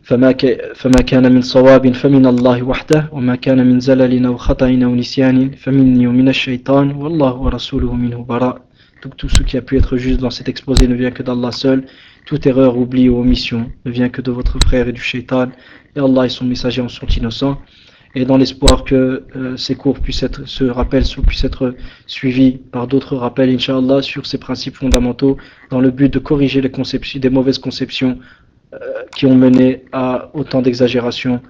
فما كان من صواب فمن الله وحده وما كان من زلل أو خطأ أو نسيان فمني ومن الشيطان والله ورسوله منه براء Donc tout ce qui a pu être juste dans cet exposé ne vient que d'Allah seul. Toute erreur, oubli ou omission ne vient que de votre frère et du shaitan. Et Allah et son messager en sont innocents et dans l'espoir que euh, ces cours puissent être, ce rappel puisse être suivi par d'autres rappels, inshallah, sur ces principes fondamentaux, dans le but de corriger les conceptions, des mauvaises conceptions euh, qui ont mené à autant d'exagérations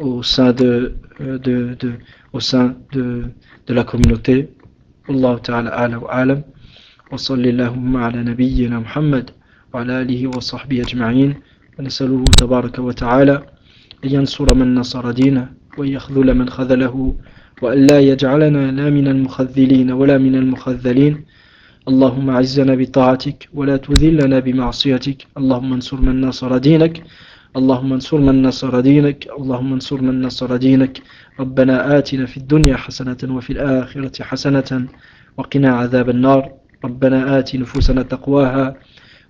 au sein de, euh, de, de, au sein de, de la communauté. Allah ta'ala ala wa alam. Wa sallallahu ala nabiyyina Muhammad wa ala alihi wa sahbihi ajma'in. ونسأله تبارك وتعالى أن ينصر من نصر دينه ويخذل من خذله وأن لا يجعلنا لا من المخذلين ولا من المخذلين. اللهم عزنا بطاعتك ولا تذلنا بمعصيتك. اللهم انصر من نصر دينك. اللهم انصر من نصر دينك. اللهم انصر من نصر دينك. ربنا آتنا في الدنيا حسنة وفي الآخرة حسنة وقنا عذاب النار. ربنا آت نفوسنا تقواها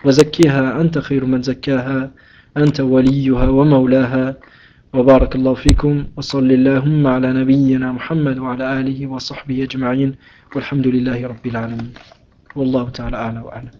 وزكها. أنت خير من زكاها. أنت وليها ومولاها. وبارك الله فيكم وصل اللهم على نبينا محمد وعلى آله وصحبه أجمعين والحمد لله رب العالمين. والله تعالى أعلى وأعلم.